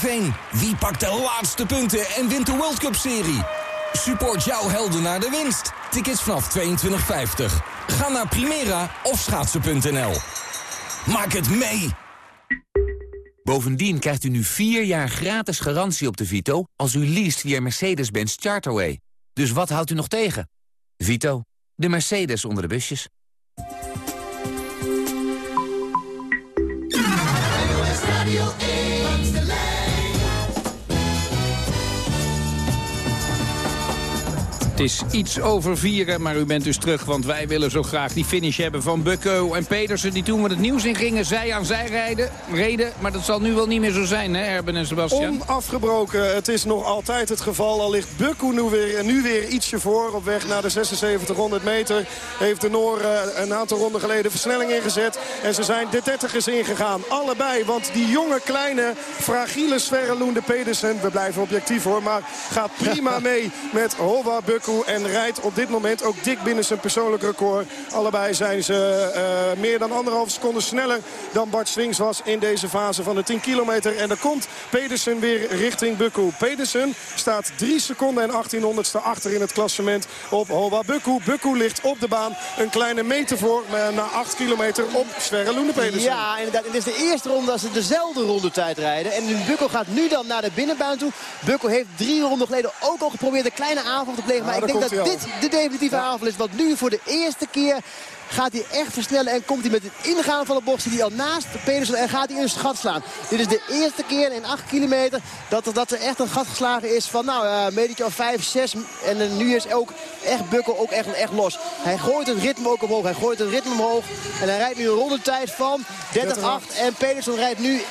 Veen, wie pakt de laatste punten en wint de World Cup serie? Support jouw helden naar de winst. Tickets vanaf 22,50. Ga naar Primera of schaatsen.nl. Maak het mee! Bovendien krijgt u nu 4 jaar gratis garantie op de Vito... als u leest via Mercedes-Benz Charterway. Dus wat houdt u nog tegen? Vito, de Mercedes onder de busjes. Het is iets over vieren, maar u bent dus terug. Want wij willen zo graag die finish hebben van Bukko en Pedersen... die toen we het nieuws in gingen, zij aan zij rijden, reden. Maar dat zal nu wel niet meer zo zijn, hè, Erben en Sebastian? Onafgebroken. Het is nog altijd het geval. Al ligt Bukko nu weer, nu weer ietsje voor. Op weg naar de 7600 meter heeft de Noor eh, een aantal ronden geleden versnelling ingezet. En ze zijn de 30ers ingegaan. Allebei, want die jonge, kleine, fragiele Sverre Loende Pedersen... we blijven objectief hoor, maar gaat prima mee met Hova Bukko en rijdt op dit moment ook dik binnen zijn persoonlijk record. Allebei zijn ze uh, meer dan anderhalf seconde sneller dan Bart Swings was in deze fase van de 10 kilometer. En dan komt Pedersen weer richting Bukku. Pedersen staat 3 seconden en 1800ste achter in het klassement op Hoa Bukku. Bukku ligt op de baan een kleine meter voor uh, na 8 kilometer op Sverre Loene Pedersen. Ja, inderdaad. Het is de eerste ronde dat ze dezelfde rondetijd rijden. En Bukku gaat nu dan naar de binnenbaan toe. Bukku heeft drie ronden geleden ook al geprobeerd een kleine aanval te plegen. Ik denk dat dit de definitieve aanval is. Want nu voor de eerste keer gaat hij echt versnellen en komt hij met het ingaan van de bocht. die al naast Pedersen en gaat hij in een gat slaan. Dit is de eerste keer in 8 kilometer dat er, dat er echt een gat geslagen is van nou, uh, metertje of 5, 6. En uh, nu is ook echt Bukkel ook echt, echt los. Hij gooit het ritme ook omhoog. Hij gooit het ritme omhoog. En hij rijdt nu een rondetijd van 30-8. En Pedersen rijdt nu 31-5.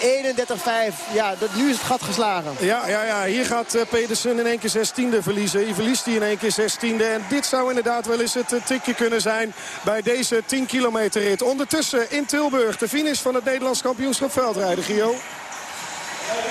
Ja, dat, nu is het gat geslagen. Ja, ja, ja. hier gaat uh, Pedersen in één keer 16e verliezen. Hier verliest hij in één keer 16e. En dit zou inderdaad wel eens het tikje kunnen zijn bij deze deze 10 kilometer rit. Ondertussen in Tilburg de finish van het Nederlands kampioenschap veldrijden, Gio.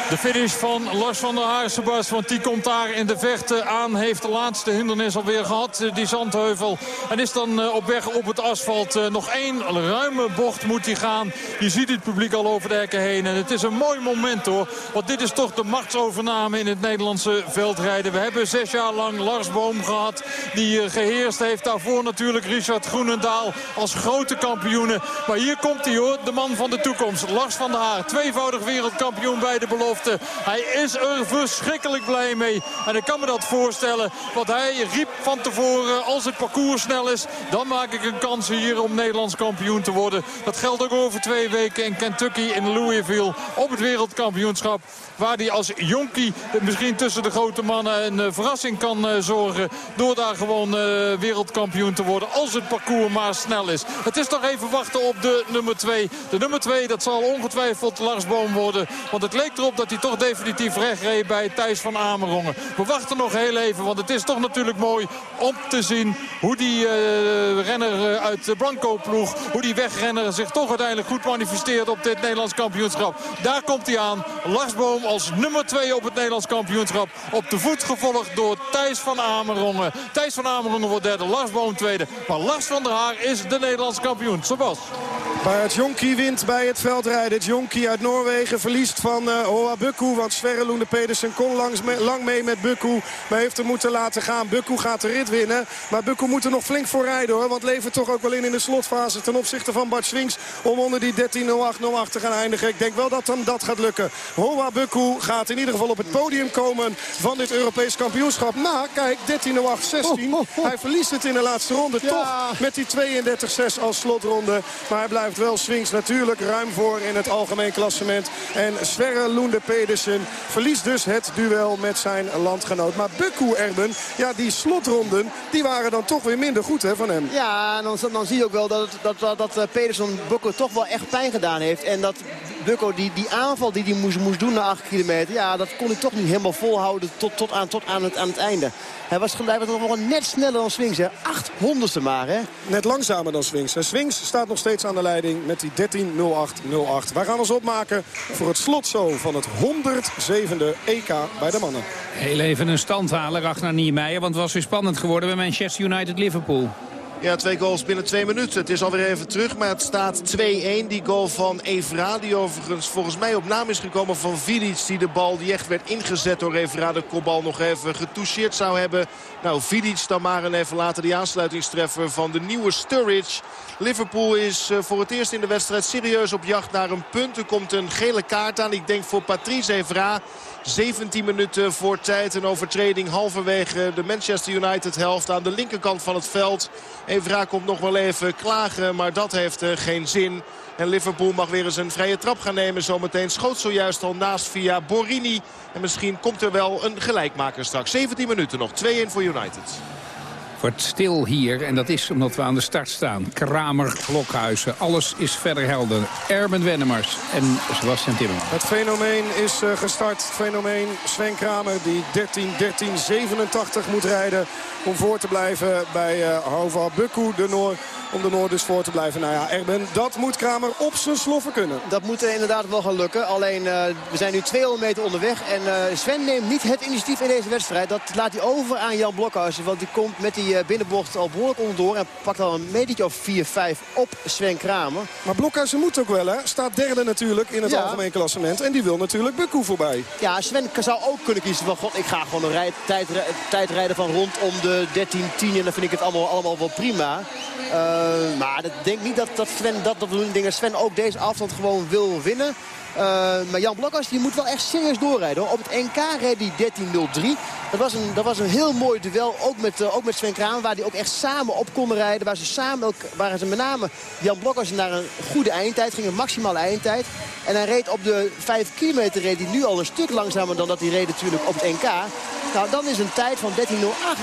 De finish van Lars van der Sebas, want die komt daar in de vechten aan. Heeft de laatste hindernis alweer gehad, eh, die zandheuvel. En is dan eh, op weg op het asfalt. Eh, nog één ruime bocht moet hij gaan. Je ziet het publiek al over de hekken heen. En het is een mooi moment hoor. Want dit is toch de machtsovername in het Nederlandse veldrijden. We hebben zes jaar lang Lars Boom gehad. Die geheerst heeft. Daarvoor natuurlijk Richard Groenendaal als grote kampioenen. Maar hier komt hij hoor, de man van de toekomst. Lars van der Haar, tweevoudig wereldkampioen bij de belofte. Hij is er verschrikkelijk blij mee. En ik kan me dat voorstellen. Want hij riep van tevoren, als het parcours snel is... dan maak ik een kans hier om Nederlands kampioen te worden. Dat geldt ook over twee weken in Kentucky in Louisville op het wereldkampioenschap. Waar hij als jonkie misschien tussen de grote mannen een eh, verrassing kan eh, zorgen. Door daar gewoon eh, wereldkampioen te worden. Als het parcours maar snel is. Het is toch even wachten op de nummer 2. De nummer 2 dat zal ongetwijfeld Lars Boom worden. Want het leek erop dat hij toch definitief recht reed bij Thijs van Amerongen. We wachten nog heel even. Want het is toch natuurlijk mooi om te zien hoe die renner uit de Blanco-ploeg. Hoe die wegrenner zich toch uiteindelijk goed manifesteert op dit Nederlands kampioenschap. Daar komt hij aan. Lars Boom als nummer 2 op het Nederlands kampioenschap. Op de voet gevolgd door Thijs van Amerongen. Thijs van Amerongen wordt derde, Lars Boom tweede. Maar Lars van der Haar is de Nederlands kampioen. Sebas. Bij het Jonkie wint bij het veldrijden. Het Jonkie uit Noorwegen verliest van uh, Hoa Bukku. Want Sverre Loende Pedersen kon langs lang mee met Bukku. Maar heeft hem moeten laten gaan. Bukku gaat de rit winnen. Maar Bukku moet er nog flink voor rijden hoor. Want levert toch ook wel in in de slotfase ten opzichte van Bart Swings. Om onder die 13.08.08 te gaan eindigen. Ik denk wel dat hem dat gaat lukken. Hoa Bukku gaat in ieder geval op het podium komen van dit Europees kampioenschap. Maar kijk, 13.08.16. Hij verliest het in de laatste ronde. Toch met die 32-6 als slotronde. Maar hij blijft wel swings natuurlijk ruim voor in het algemeen klassement. En Sverre Loende Pedersen verliest dus het duel met zijn landgenoot. Maar Bukku Erben, ja die slotronden, die waren dan toch weer minder goed hè, van hem. Ja, dan, dan zie je ook wel dat, dat, dat, dat eh, Pedersen Bukku toch wel echt pijn gedaan heeft. En dat Bukko die, die aanval die hij moest, moest doen na 8 kilometer... ja, dat kon hij toch niet helemaal volhouden tot, tot, aan, tot aan, het, aan het einde. Hij was gelijk nog wel net sneller dan Swings. Hè. 800ste maar, hè? Net langzamer dan Swings. En Swings staat nog steeds aan de leiding met die 13.08.08. Wij gaan ons opmaken voor het slot zo van het 107e EK bij de mannen. Heel even een standhaler, naar Niemeyer. Want het was weer spannend geworden bij Manchester United-Liverpool. Ja, twee goals binnen twee minuten. Het is alweer even terug, maar het staat 2-1. Die goal van Evra, die overigens volgens mij op naam is gekomen van Vidic. Die de bal die echt werd ingezet door Evra, de kopbal nog even getoucheerd zou hebben. Nou, Vidic dan maar en even later die aansluitingstreffer van de nieuwe Sturridge. Liverpool is eh, voor het eerst in de wedstrijd serieus op jacht naar een punt. Er komt een gele kaart aan. Ik denk voor Patrice Evra. 17 minuten voor tijd. Een overtreding halverwege de Manchester United helft aan de linkerkant van het veld. Evra komt nog wel even klagen, maar dat heeft uh, geen zin. En Liverpool mag weer eens een vrije trap gaan nemen. Zometeen schoot zojuist al naast via Borini. En misschien komt er wel een gelijkmaker straks. 17 minuten nog. 2-1 voor United wordt stil hier. En dat is omdat we aan de start staan. Kramer, Blokhuizen, alles is verder helder. Erben Wennemars en Sebastian Timmerman. Het fenomeen is uh, gestart. Het fenomeen Sven Kramer die 13-13-87 moet rijden om voor te blijven bij uh, Hova Bukku, de Noor. Om de Noord dus voor te blijven. Nou ja, Erben, dat moet Kramer op zijn sloffen kunnen. Dat moet inderdaad wel gaan lukken. Alleen, uh, we zijn nu 200 meter onderweg. En uh, Sven neemt niet het initiatief in deze wedstrijd. Dat laat hij over aan Jan Blokhuizen. Want die komt met die binnenbocht al behoorlijk onderdoor. En pakt al een metertje of 4-5 op Sven Kramer. Maar Blokhuizen moet ook wel, hè? Staat derde natuurlijk in het ja. algemeen klassement. En die wil natuurlijk Bukku voorbij. Ja, Sven zou ook kunnen kiezen van... God, ik ga gewoon een rij, tijd, tijd rijden van rondom de 13-10. En dan vind ik het allemaal, allemaal wel prima. Uh, maar ik denk niet dat, dat Sven dat, dat dingen. Sven ook deze afstand gewoon wil winnen. Uh, maar Jan Blokkers die moet wel echt serieus doorrijden. Op het NK reed hij 13.03. Dat was, een, dat was een heel mooi duel, ook met, uh, ook met Sven Kraan. Waar die ook echt samen op konden rijden. Waar ze samen waar ze met name Jan Blokkers naar een goede eindtijd ging. Een maximale eindtijd. En hij reed op de 5 kilometer reed hij nu al een stuk langzamer dan dat hij reed natuurlijk op het NK. Nou, dan is een tijd van 13.08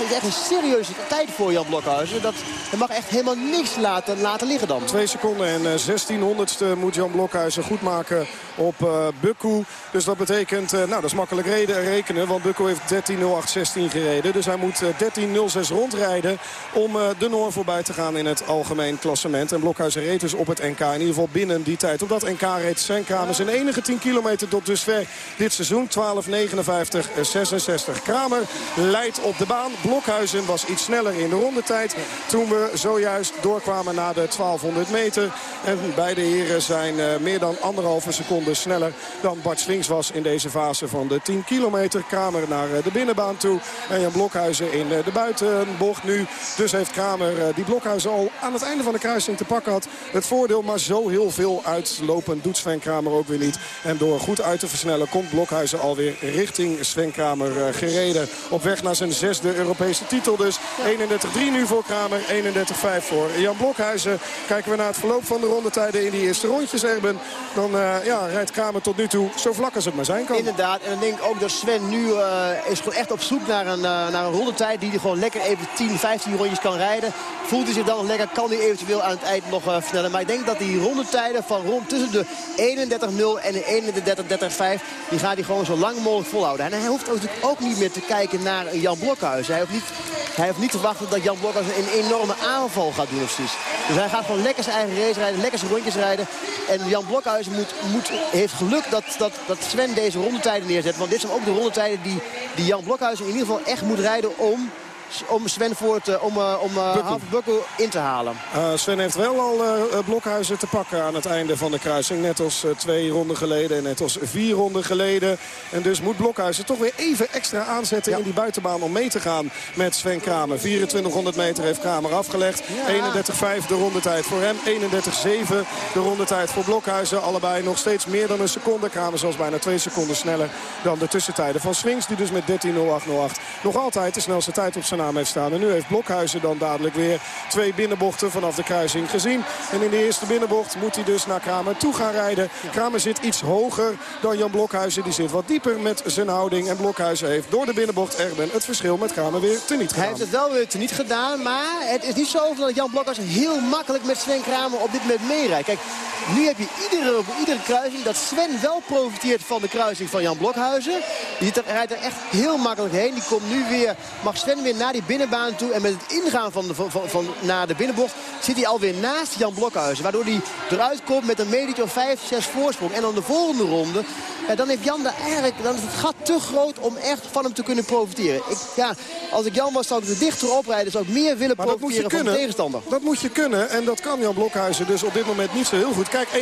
is echt een serieuze tijd voor Jan Blokhuizen. Dat, hij mag echt helemaal niks laten, laten liggen dan. 2 seconden en 16 eh, moet Jan Blokhuizen goed maken op uh. Dus dat betekent, uh, nou dat is makkelijk reden, rekenen. Want Bukku heeft 13.08.16 gereden. Dus hij moet 13.06 rondrijden om de Noor voorbij te gaan in het algemeen klassement. En Blokhuizen reed dus op het NK in ieder geval binnen die tijd. Op dat NK reed Sven Kramer zijn enige 10 kilometer tot dusver dit seizoen. 12.59.66. Kramer leidt op de baan. Blokhuizen was iets sneller in de rondetijd. Toen we zojuist doorkwamen naar de 1200 meter. En beide heren zijn meer dan anderhalve seconde sneller dan Bart Swings was in deze fase van de 10 kilometer. Kramer naar uh, de binnenbaan toe. En Jan Blokhuizen in uh, de buitenbocht nu. Dus heeft Kramer die Blokhuizen al aan het einde van de kruising te pakken had. Het voordeel, maar zo heel veel uitlopen doet Sven Kramer ook weer niet. En door goed uit te versnellen komt Blokhuizen alweer richting Sven Kramer gereden. Op weg naar zijn zesde Europese titel dus. 31-3 nu voor Kramer, 31-5 voor Jan Blokhuizen. Kijken we naar het verloop van de rondetijden in die eerste rondjes, Erben. Dan uh, ja, rijdt Kramer tot nu toe zo vlak als het maar zijn kan. Inderdaad, en dan denk ik ook dat Sven nu uh, is gewoon echt op zoek naar een, uh, naar een rondetijd... die hij gewoon lekker even 10, 15 rondjes kan rijden. Voelt hij zich dan nog lekker, kan hij eventueel aan het eind nog versnellen. Maar ik denk dat die rondetijden van rond tussen de 31-0 en de 31-35... die gaat hij gewoon zo lang mogelijk volhouden. En hij hoeft natuurlijk ook niet meer te kijken naar Jan Blokhuis. Hij hoeft niet, hij heeft niet te wachten dat Jan Blokhuis een enorme aanval gaat doen. Precies. Dus hij gaat gewoon lekker zijn eigen race rijden, lekker zijn rondjes rijden. En Jan Blokhuis moet, moet, heeft geluk dat, dat, dat Sven deze rondetijden neerzet. Want dit zijn ook de rondetijden die, die Jan Blokhuis in ieder geval echt moet rijden om om Sven Voort, uh, om, uh, om Bukkel in te halen. Sven heeft wel al blokhuizen te pakken aan het einde van de kruising. Net als twee ronden geleden en net als vier ronden geleden. En dus moet Blokhuizen toch weer even extra aanzetten in die buitenbaan om mee te gaan met Sven Kramer. 2400 meter heeft Kramer afgelegd. Ja. 31,5 de rondetijd voor hem. 31,7 de rondetijd voor Blokhuizen. Allebei nog steeds meer dan een seconde. Kramer zelfs bijna twee seconden sneller dan de tussentijden van Swings. Die dus met 13.08.08 nog altijd de snelste tijd op zijn naam heeft staan. En nu heeft Blokhuizen dan dadelijk weer twee binnenbochten vanaf de kruising gezien. En in de eerste binnenbocht moet hij dus naar Kramer toe gaan rijden. Kramer zit iets hoger dan Jan Blokhuizen. Die zit wat dieper met zijn houding. En Blokhuizen heeft door de binnenbocht Erben het verschil met Kramer weer teniet gedaan. Hij heeft het wel weer teniet gedaan. Maar het is niet zo dat Jan Blokhuizen heel makkelijk met Sven Kramer op dit moment meerijdt. Kijk, nu heb je iedere, iedere kruising dat Sven wel profiteert van de kruising van Jan Blokhuizen. Die rijdt er echt heel makkelijk heen. Die komt nu weer, mag Sven weer naar die binnenbaan toe. En met het ingaan van de, van, van, naar de binnenbocht zit hij alweer naast Jan Blokhuizen. Waardoor hij eruit komt met een meter of 5, 6 voorsprong. En dan de volgende ronde Ja, dan heeft Jan daar eigenlijk, dan is het gat te groot om echt van hem te kunnen profiteren. Ik, ja, als ik Jan was, zou ik er dichter oprijden. Zou ik meer willen Maar profiteren van de tegenstander. Dat moet je kunnen en dat kan Jan Blokhuizen dus op dit moment niet zo heel goed. Kijk, 31-0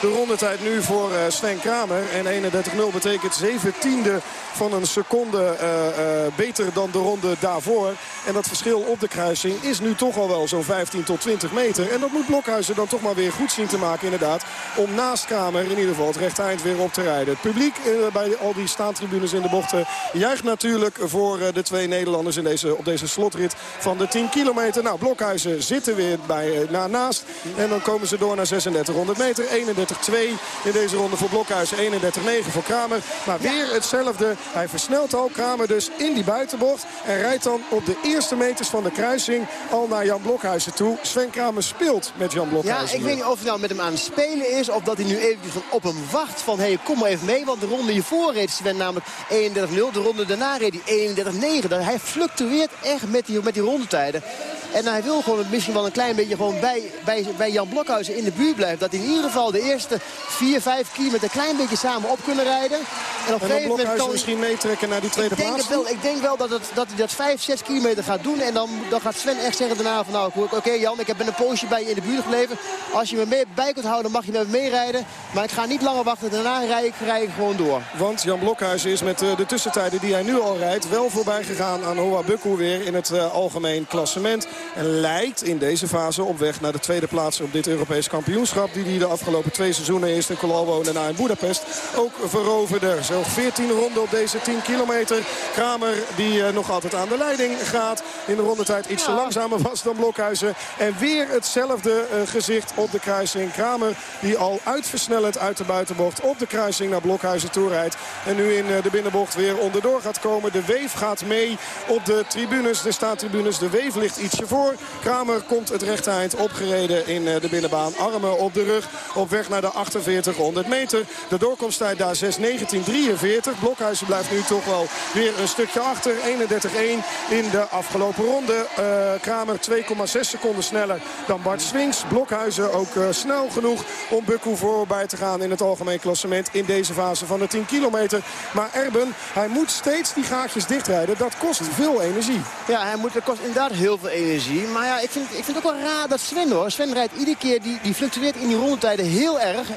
de rondetijd nu voor eh, Sven Kramer. En 31-0 betekent 7 tiende van een seconde eh, eh, beter dan de ronde daarvoor. En dat verschil op de kruising is nu toch al wel zo'n 15 tot 20 meter. En dat moet Blokhuizen dan toch maar weer goed zien te maken inderdaad. Om naast Kramer in ieder geval het rechte eind weer op te rijden. Het publiek eh, bij al die staantribunes in de bochten juicht natuurlijk voor eh, de twee Nederlanders in deze, op deze slotrit van de 10 kilometer. Nou, Blokhuizen zitten weer bij, eh, na, naast. En dan komen ze door naar 3600 meter. 31-2 in deze ronde voor Blokhuizen. 31-9 voor Kramer. Maar weer hetzelfde. Hij versnelt al. Kramer dus in die buitenbocht. En rijdt dan op de eerste meters van de kruising al naar Jan Blokhuizen toe. Sven Kramer speelt met Jan Ja, Blokhuizen. ik weet niet of hij nou met hem aan het spelen is. Of dat hij nu van op hem wacht. Van hey, kom maar even mee. Want de ronde hiervoor reed Sven namelijk 31-0. De ronde daarna reed hij 31-9. Dat- Hij fluctueert echt met die, met die rondetijden. En hij wil gewoon misschien wel een klein beetje gewoon bij, bij, bij Jan Blokhuizen in de buurt blijven. Dat hij in ieder geval de eerste 4, 5 kilometer een klein beetje samen op kunnen rijden. En op een gegeven moment kan... misschien meetrekken naar die tweede Ik denk, plaats. wel, ik denk wel dat, het, dat hij dat 5, 6 kilometer gaat doen. En dan, dan gaat Sven echt zeggen daarna van nou oké Jan, ik heb een poosje bij je in de buurt gebleven. Als je me mee, bij kunt houden mag je met me meerijden. Maar ik ga niet langer wachten. Daarna rij ik, rij ik gewoon door. Want Jan Blokhuizen is met eh, de tussentijden die hij nu al rijdt... wel voorbij gegaan aan Hoa Bukku weer in het eh, algemeen klassement. En lijkt in deze fase op weg naar de tweede plaats op dit Europees kampioenschap... die hij de afgelopen twee seizoenen eerst in Colalbo en daarna in Budapest ook veroverde. Zo 14 ronden op deze 10 kilometer. Kramer die eh, nog altijd aan de leiding gaat. In de rondetijd iets langzamer was dan Blokhuizen. En weer hetzelfde eh, gezicht op de kruising. Kramer die al uitversnellend uit de buitenbocht op de kruising naar Blokhuizen toe rijdt. En nu in eh, de binnenbocht weer onderdoor gaat komen. De weef gaat mee op de tribunes, de staattribunes. De weef ligt ietsje voor. Kramer komt het rechte eind opgereden in eh, de binnenbaan. Armen op de rug op weg naar de 4800 meter. De doorkomsttijd daar 6.19.43. Blokhuizen blijft nu toch wel weer een stukje achter. 31-1 in de afgelopen ronde. Eh, Kramer 2,6 seconden sneller dan Bart Swings. Blokhuizen ook eh, snel genoeg om Bukku voorbij te gaan in het algemeen klassement in deze fase van de 10 kilometer. Maar Erben, hij moet steeds die gaatjes dichtrijden. Dat kost veel energie. Ja, hij moet, dat kost inderdaad heel veel energie. Maar ja, ik vind, ik vind het ook wel raar dat Sven hoor. Sven rijdt iedere keer, die, die fluctueert in die rondetijden heel erg. 31-1.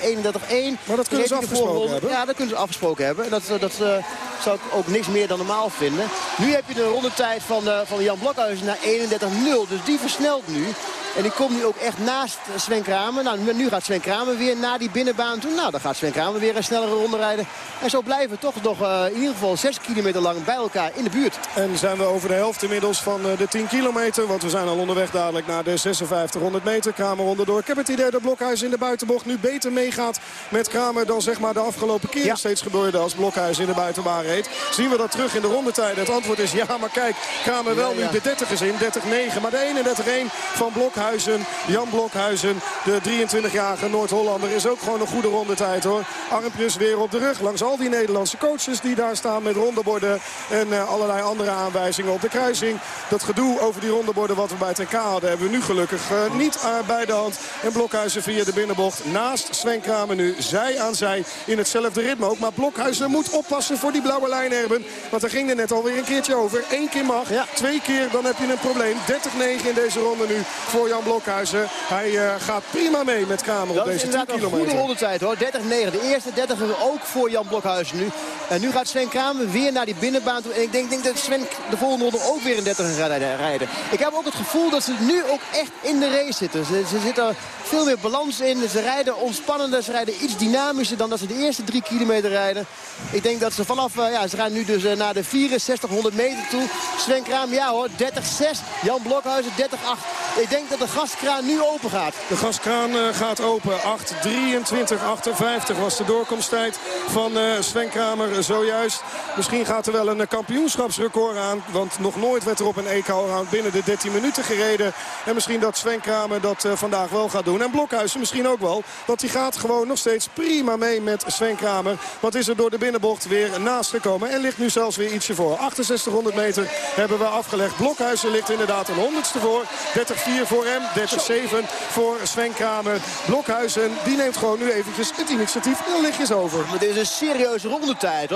Maar dat kunnen ze afgesproken hebben. Ja, dat kunnen ze afgesproken hebben. En dat, dat eh, zou ik ook niks meer dan normaal vinden. Nu heb je de rondetijd van, eh, van Jan Blokhuizen naar 31-0. Dus die versnelt nu. En die komt nu ook echt naast Sven Kramer. Nou, nu- gaat Sven Kramer weer naar die binnenbaan toe. Nou, dan gaat Sven Kramer weer een snellere ronde rijden. En zo blijven we toch nog eh, in ieder geval 6 kilometer lang bij elkaar in de buurt. En zijn we over de helft inmiddels van eh, de 10 kilometer. Want we zijn al onderweg dadelijk naar de 5600 meter. Kramer onderdoor. Ik heb het idee dat Blokhuis in de buitenbocht nu beter meegaat met Kramer dan zeg maar de afgelopen keer Ja. steeds gebeurde als Blokhuis in de buitenbaan reed. Zien we dat terug in de rondetijden? Het antwoord is ja, maar kijk, Kramer wel Ja, ja. nu de 30 is in, 30-9. Maar de 31-1 van Blokhuizen, Jan Blokhuizen, de 23-jarige Noord-Hollander, is ook gewoon een goede rondetijd hoor. Armpjes weer op de rug langs al die Nederlandse coaches die daar staan met rondeborden en eh, allerlei andere aanwijzingen op de kruising. Dat gedoe over die rondeborden wat we bij het NK hadden hebben we nu gelukkig eh, niet eh, bij de hand. En Blokhuizen via de binnenbocht naast Sven Kramer nu zij aan zij in hetzelfde ritme ook. Maar Blokhuizen moet oppassen voor die blauwe lijn Erben. Want daar ging er net alweer een keertje over. Eén keer mag, Ja. twee keer dan heb je een probleem. 30-9 in deze ronde nu voor Jan Blokhuizen. Hij eh, gaat prima mee met Kramer op Dat is deze 10 inderdaad een goede kilometer. rondetijd hoor. 30-9. De eerste 30 ook voor Jan Blokhuizen nu. En nu gaat Sven Kramer weer naar die binnenbaan toe. En ik denk, denk dat Sven de volgende ronde ook weer een 30 gaat rijden. Ik heb ook het gevoel dat ze nu ook echt in de race zitten. Ze, ze zitten veel meer balans in. Ze rijden ontspannender. Ze rijden iets dynamischer dan dat ze de eerste drie kilometer rijden. Ik denk dat ze vanaf, eh, ja, ze gaan nu dus eh, naar de 6400 meter toe. Sven Kramer, ja hoor, 30-6. Jan Blokhuizen 30-8. Ik denk dat de gaskraan nu open gaat. De gaskraan eh, gaat open. 8.23.58 was de doorkomsttijd van Sven Kramer zojuist. Misschien gaat er wel een kampioenschapsrecord aan. Want nog nooit werd er op een EK-round binnen de 13 minuten gereden. En misschien dat Sven Kramer dat eh, vandaag wel gaat doen. En Blokhuizen misschien ook wel. Want die gaat gewoon nog steeds prima mee met Sven Kramer. Wat is er door de binnenbocht weer naast gekomen. En ligt nu zelfs weer ietsje voor. 6800 meter hebben we afgelegd. Blokhuizen ligt inderdaad een honderdste voor. 30-4 voor hem. 30-7 voor Sven Kramer. Blokhuizen, die neemt gewoon nu eventjes het initiatief heel lichtjes over. Maar dit is een serieuze rondetijd. 30-4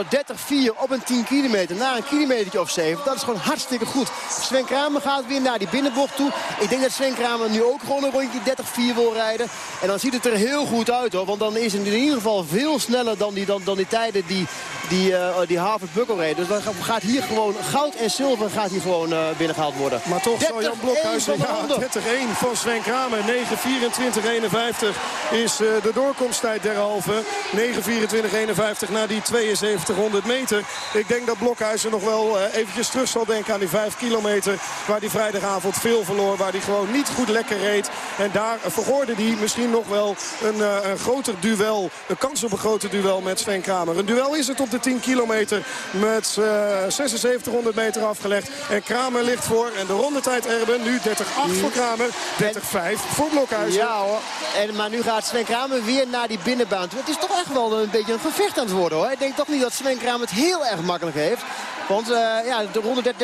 op een 10 kilometer. Na een kilometer of 7. Dat is gewoon hartstikke goed. Sven Kramer gaat weer naar die binnenbocht toe. Ik denk dat Sven Kramer nu ook gewoon een rondje 30-4 wil rijden. En dan ziet het er heel goed uit hoor. Want dan is het in ieder geval veel sneller dan die, dan, dan die tijden die, die, uh, die Harvard Buckel reed. Dus dan gaat hier gewoon goud en zilver gaat hier gewoon uh, binnengehaald worden. Maar toch zal Jan Blokhuizen, ja, 30-1 van Sven Kramer. 9-24-51 is uh, de doorkomsttijd derhalve. 9-24-51 na die 7200 meter. Ik denk dat Blokhuizen nog wel eventjes terug zal denken aan die 5 kilometer. Waar die vrijdagavond veel verloor. Waar hij gewoon niet goed lekker reed. En daar verhoorde hij misschien nog wel een, een groter duel. Een kans op een groter duel met Sven Kramer. Een duel is het op de 10 kilometer met uh, 7600 meter afgelegd. En Kramer ligt voor. En de rondetijd Erben nu 30-8 voor Kramer. 30-5 voor Blokhuizen. Ja hoor. En, maar nu gaat Sven Kramer weer naar die binnenbaan. Het is toch echt wel een beetje een gevecht aan het worden hoor. Ik denk toch niet dat Sven Kramer het heel erg makkelijk heeft. Want uh, ja, de ronde 30-5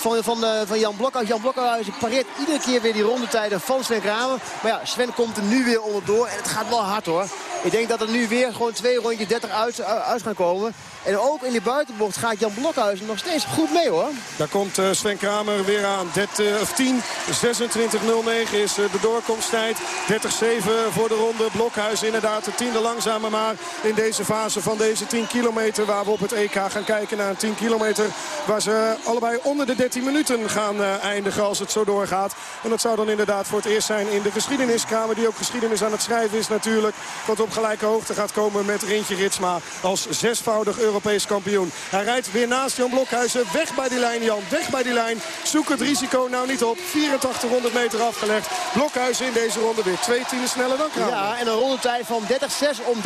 van, van, uh, van Jan Blokhuis. Jan Blokhuis pareert iedere keer weer die rondetijden van Sven Kramer. Maar ja, Sven komt er nu weer onderdoor. En het gaat wel hard hoor. Ik denk dat er nu weer gewoon twee rondjes 30 uit, gaan komen. En ook in die buitenbocht gaat Jan Blokhuizen nog steeds goed mee hoor. Daar komt Sven Kramer weer aan. 30, of 10, 26-09 is de doorkomsttijd. 30-7 voor de ronde. Blokhuizen inderdaad de tiende langzamer maar in deze fase van deze 10 kilometer. Waar we op het EK gaan kijken naar een 10 kilometer. Waar ze allebei onder de 13 minuten gaan uh, eindigen als het zo doorgaat. En dat zou dan inderdaad voor het eerst zijn in de geschiedeniskamer. Die ook geschiedenis aan het schrijven is natuurlijk. Wat op gelijke hoogte gaat komen met Rintje Ritsma als zesvoudig Europees kampioen. Hij rijdt weer naast Jan Blokhuizen. Weg bij die lijn, Jan. Weg bij die lijn. Zoek het risico nou niet op. 8400 meter afgelegd. Blokhuizen in deze ronde weer twee tienden sneller dan Kramer. Ja, en een rondetijd van 30-6 om 30-8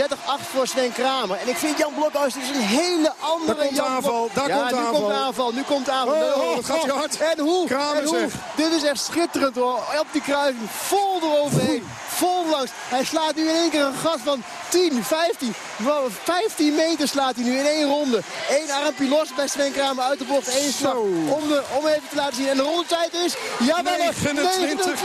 voor Sven Kramer. En ik vind Jan Blokhuizen is een hele andere Daar komt Jan aanval. Daar ja, komt nu aanval. komt aanval. Nu komt aanval. Oh, oh, dat gaat hij hard. En hoe? Kramer en hoe? Dit is echt schitterend hoor. Op die kruising. Vol eroverheen. Vol langs. Hij slaat nu in één keer een gat van 10, 15, 15 meter slaat hij nu in één ronde. Eén armpje los bij Sven Kramer uit de bocht. Eén slag om, de, om even te laten zien. En de rondetijd is, jawel, 29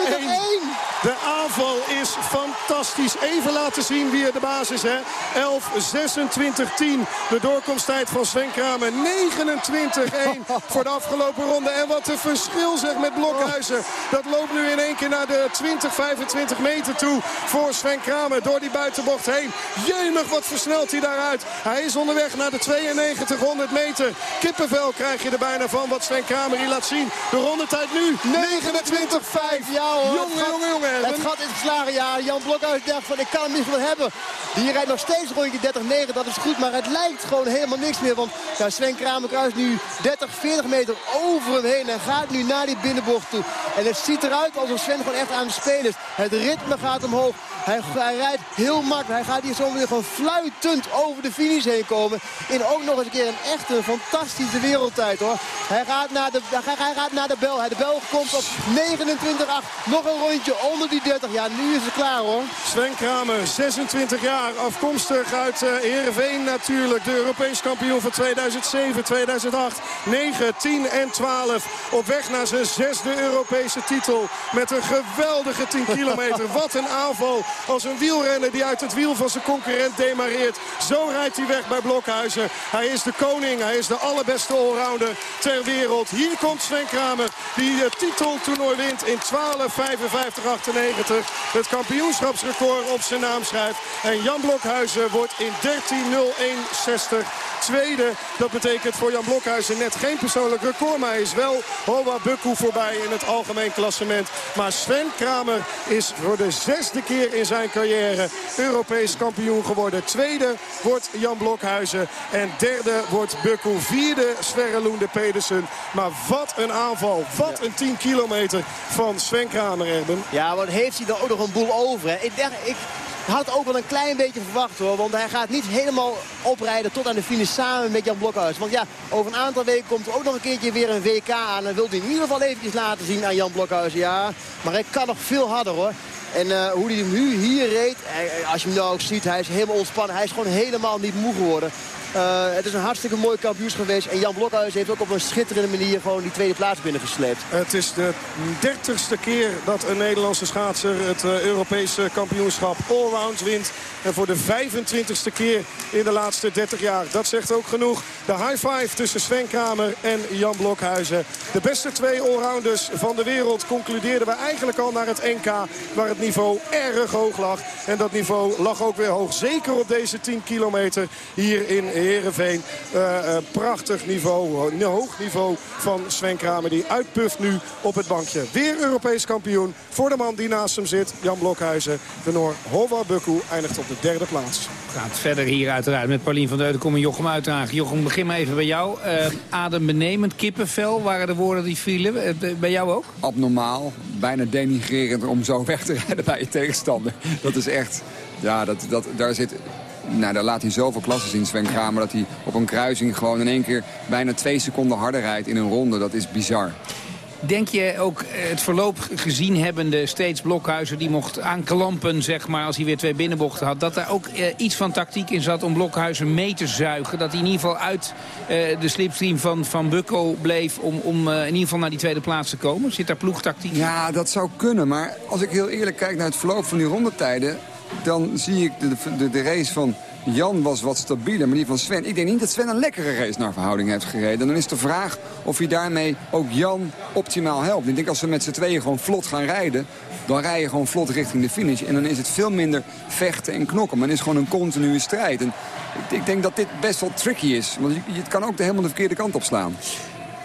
De aanval is fantastisch. Even laten zien wie de basis is. 11, 26, 10. De doorkomsttijd van Sven Kramer. 29, 1 voor de afgelopen ronde. En wat een verschil zeg met Blokhuizen. Dat loopt nu in één keer naar de 20, 25 meter toe voor Sven Kramer. Door die buitenbocht heen. Jemig, wat versnelt hij daaruit. Hij is onderweg naar de 9200 meter. Kippenvel krijg je er bijna van wat Sven Kramer hier laat zien. De rondetijd nu 29-5. Ja hoor. Jongen, het jongen, jongen. Het gat is geslagen. Ja, Jan Blokhuis dacht van ik kan hem niet meer hebben. Die rijdt nog steeds rondje 30-9. Dat is goed, maar het lijkt gewoon helemaal niks meer. Want ja, Sven Kramer kruist nu 30, 40 meter over hem heen. En gaat nu naar die binnenbocht toe. En het ziet eruit alsof Sven gewoon echt aan het spelen is. Het ritme gaat omhoog. Hij, hij rijdt heel makkelijk. Hij gaat hier zo weer gewoon fluitend over de finish heen komen. In ook nog eens een keer een echte fantastische wereldtijd hoor. Hij gaat naar de, hij gaat naar de bel. De bel komt op 29-8. Nog een rondje onder die 30. Ja, nu is het klaar hoor. Sven Kramer, 26 jaar, afkomstig uit uh, Heerenveen natuurlijk. De Europees kampioen van 2007, 2008, 9, 10 en 12. Op weg naar zijn zesde Europese titel. Met een geweldige 10 kilometer. Wat een aanval als een wielrenner die uit het wiel van zijn concurrent demareert. Zo rijdt hij weg bij Blokhuizen. Hij is de koning, hij is de allerbeste allrounder ter wereld. Hier komt Sven Kramer die het titeltoernooi wint in 12.55.98. Het kampioenschapsrecord op zijn naam schrijft. En Jan Blokhuizen wordt in 13.01.60 tweede. Dat betekent voor Jan Blokhuizen net geen persoonlijk record. Maar hij is wel Hoa Bukku voorbij in het algemeen klassement. Maar Sven Kramer is voor de zesde keer in zijn carrière Europees kampioen geworden. Tweede wordt Jan Blokhuizen. En derde wordt Bukku. Vierde Sverre Loende Pedersen. Maar wat een aanval. Wat een 10 kilometer van Sven Kramer, Erben. Ja, wat heeft hij dan ook nog een boel over. Hè? Ik, dacht, ik had ook wel een klein beetje verwacht hoor. Want hij gaat niet helemaal oprijden tot aan de finish samen met Jan Blokhuis. Want ja, over een aantal weken komt er ook nog een keertje weer een WK aan. En wil hij in ieder geval eventjes laten zien aan Jan Blokhuis. Ja, maar hij kan nog veel harder hoor. En uh, hoe hij nu hier reed, als je hem nou ook ziet, hij is helemaal ontspannen. Hij is gewoon helemaal niet moe geworden. Het is een hartstikke mooi kampioenschap geweest. En Jan Blokhuis heeft ook op een schitterende manier gewoon die tweede plaats binnengesleept. Het is de dertigste keer dat een Nederlandse schaatser het Europese kampioenschap allround wint. En voor de 25ste keer in de laatste 30 jaar. Dat zegt ook genoeg. De high five tussen Sven Kramer en Jan Blokhuizen. De beste twee allrounders van de wereld concludeerden we eigenlijk al naar het NK. Waar het niveau erg hoog lag. En dat niveau lag ook weer hoog. Zeker op deze 10 kilometer hier in Heerenveen. Uh, prachtig niveau, een hoog niveau van Sven Kramer. Die uitpuft nu op het bankje. Weer Europees kampioen voor de man die naast hem zit. Jan Blokhuizen. De Noor Hova Bukku eindigt op de derde plaats. Gaat verder hier uiteraard met Paulien van Deuten. en Jochem uitdragen. Jochem, begin maar even bij jou. Uh, adembenemend, kippenvel waren de woorden die vielen. Uh, bij jou ook? Abnormaal, bijna denigrerend om zo weg te rijden bij je tegenstander. Dat is echt, ja, dat, dat, daar zit nou, daar laat hij zoveel klassen zien, Sven Kramer... dat hij op een kruising gewoon in één keer bijna twee seconden harder rijdt in een ronde. Dat is bizar. Denk je ook eh, het verloop gezien hebbende steeds Blokhuizen... die mocht aanklampen zeg maar, als hij weer twee binnenbochten had... dat daar ook eh, iets van tactiek in zat om Blokhuizen mee te zuigen? Dat hij in ieder geval uit eh, de slipstream van, van Bukko bleef... om, om uh, in ieder geval naar die tweede plaats te komen? Zit daar ploegtactiek in? Ja, dat zou kunnen. Maar als ik heel eerlijk kijk naar het verloop van die rondetijden... dan zie ik de, de, race van Jan was wat stabieler, maar die van Sven... Ik denk niet dat Sven een lekkere race naar verhouding heeft gereden. Dan is de vraag of hij daarmee ook Jan optimaal helpt. Ik denk als ze met z'n tweeën gewoon vlot gaan rijden... dan rij je gewoon vlot richting de finish. En dan is het veel minder vechten en knokken. Maar het is gewoon een continue strijd. En ik denk dat dit best wel tricky is. Want je, kan ook de helemaal de verkeerde kant op slaan.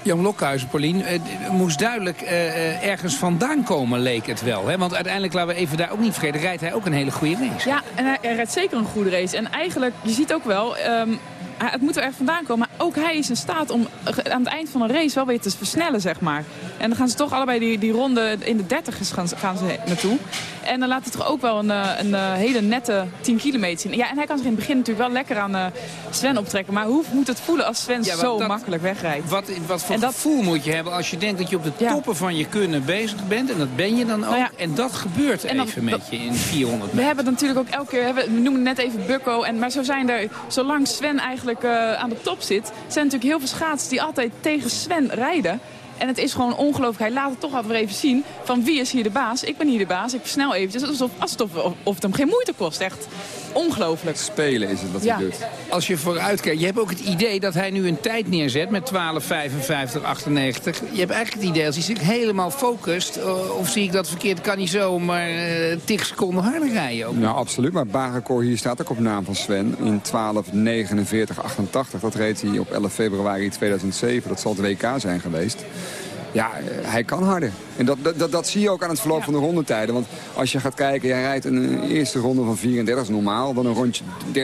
Jan Lokhuizen, Paulien, uh, moest duidelijk uh, ergens vandaan komen, leek het wel. Hè? Want uiteindelijk, laten we even daar ook niet vergeten, rijdt hij ook een hele goede race. Ja, en hij, hij rijdt zeker een goede race. En eigenlijk, je ziet ook wel, um, het moet er echt vandaan komen. Maar ook hij is in staat om aan het eind van een race wel weer te versnellen, zeg maar. En dan gaan ze toch allebei die, die ronde in de 30 gaan, gaan ze naartoe. En dan laat hij toch ook wel een, eh, een, een, hele nette 10 kilometer zien. Ja, en hij kan zich in het begin natuurlijk wel lekker aan uh, Sven optrekken. Maar hoe moet het voelen als Sven zo makkelijk wegrijdt? Wat, wat voor en dat, gevoel moet je hebben als je denkt dat je op de toppen van je kunnen bezig bent. En dat ben je dan ook. En dat gebeurt even met je in 400 meter. We hebben natuurlijk ook elke keer, we noemen net even Bukko. En, maar zo zijn er, zolang Sven eigenlijk uh, aan de top zit... zijn natuurlijk heel veel schaatsers die altijd tegen Sven rijden. En het is gewoon ongelooflijk. Hij laat het toch altijd even zien van wie is hier de baas. Ik ben hier de baas. Ik versnel eventjes. Alsof, alsof of het hem geen moeite kost. Echt ongelooflijk. Spelen is het wat hij doet. Als je vooruit kijkt, je hebt ook het idee dat hij nu een tijd neerzet met 12, 55, 98. Je hebt eigenlijk het idee, als hij zich helemaal focust, uh, of zie ik dat verkeerd, kan hij zo maar uh, 10 seconden harder rijden. Ook. Nou, absoluut. Maar Bagenkor hier staat ook op naam van Sven. In 12, 49, 88. Dat reed hij op 11 februari 2007. Dat zal het WK zijn geweest. Ja, eh, hij kan harder. En dat, dat, dat zie je ook aan het verloop van de rondetijden. Want als je gaat kijken, jij rijdt een eerste ronde van 34, dat is normaal. Dan een rondje 30-3,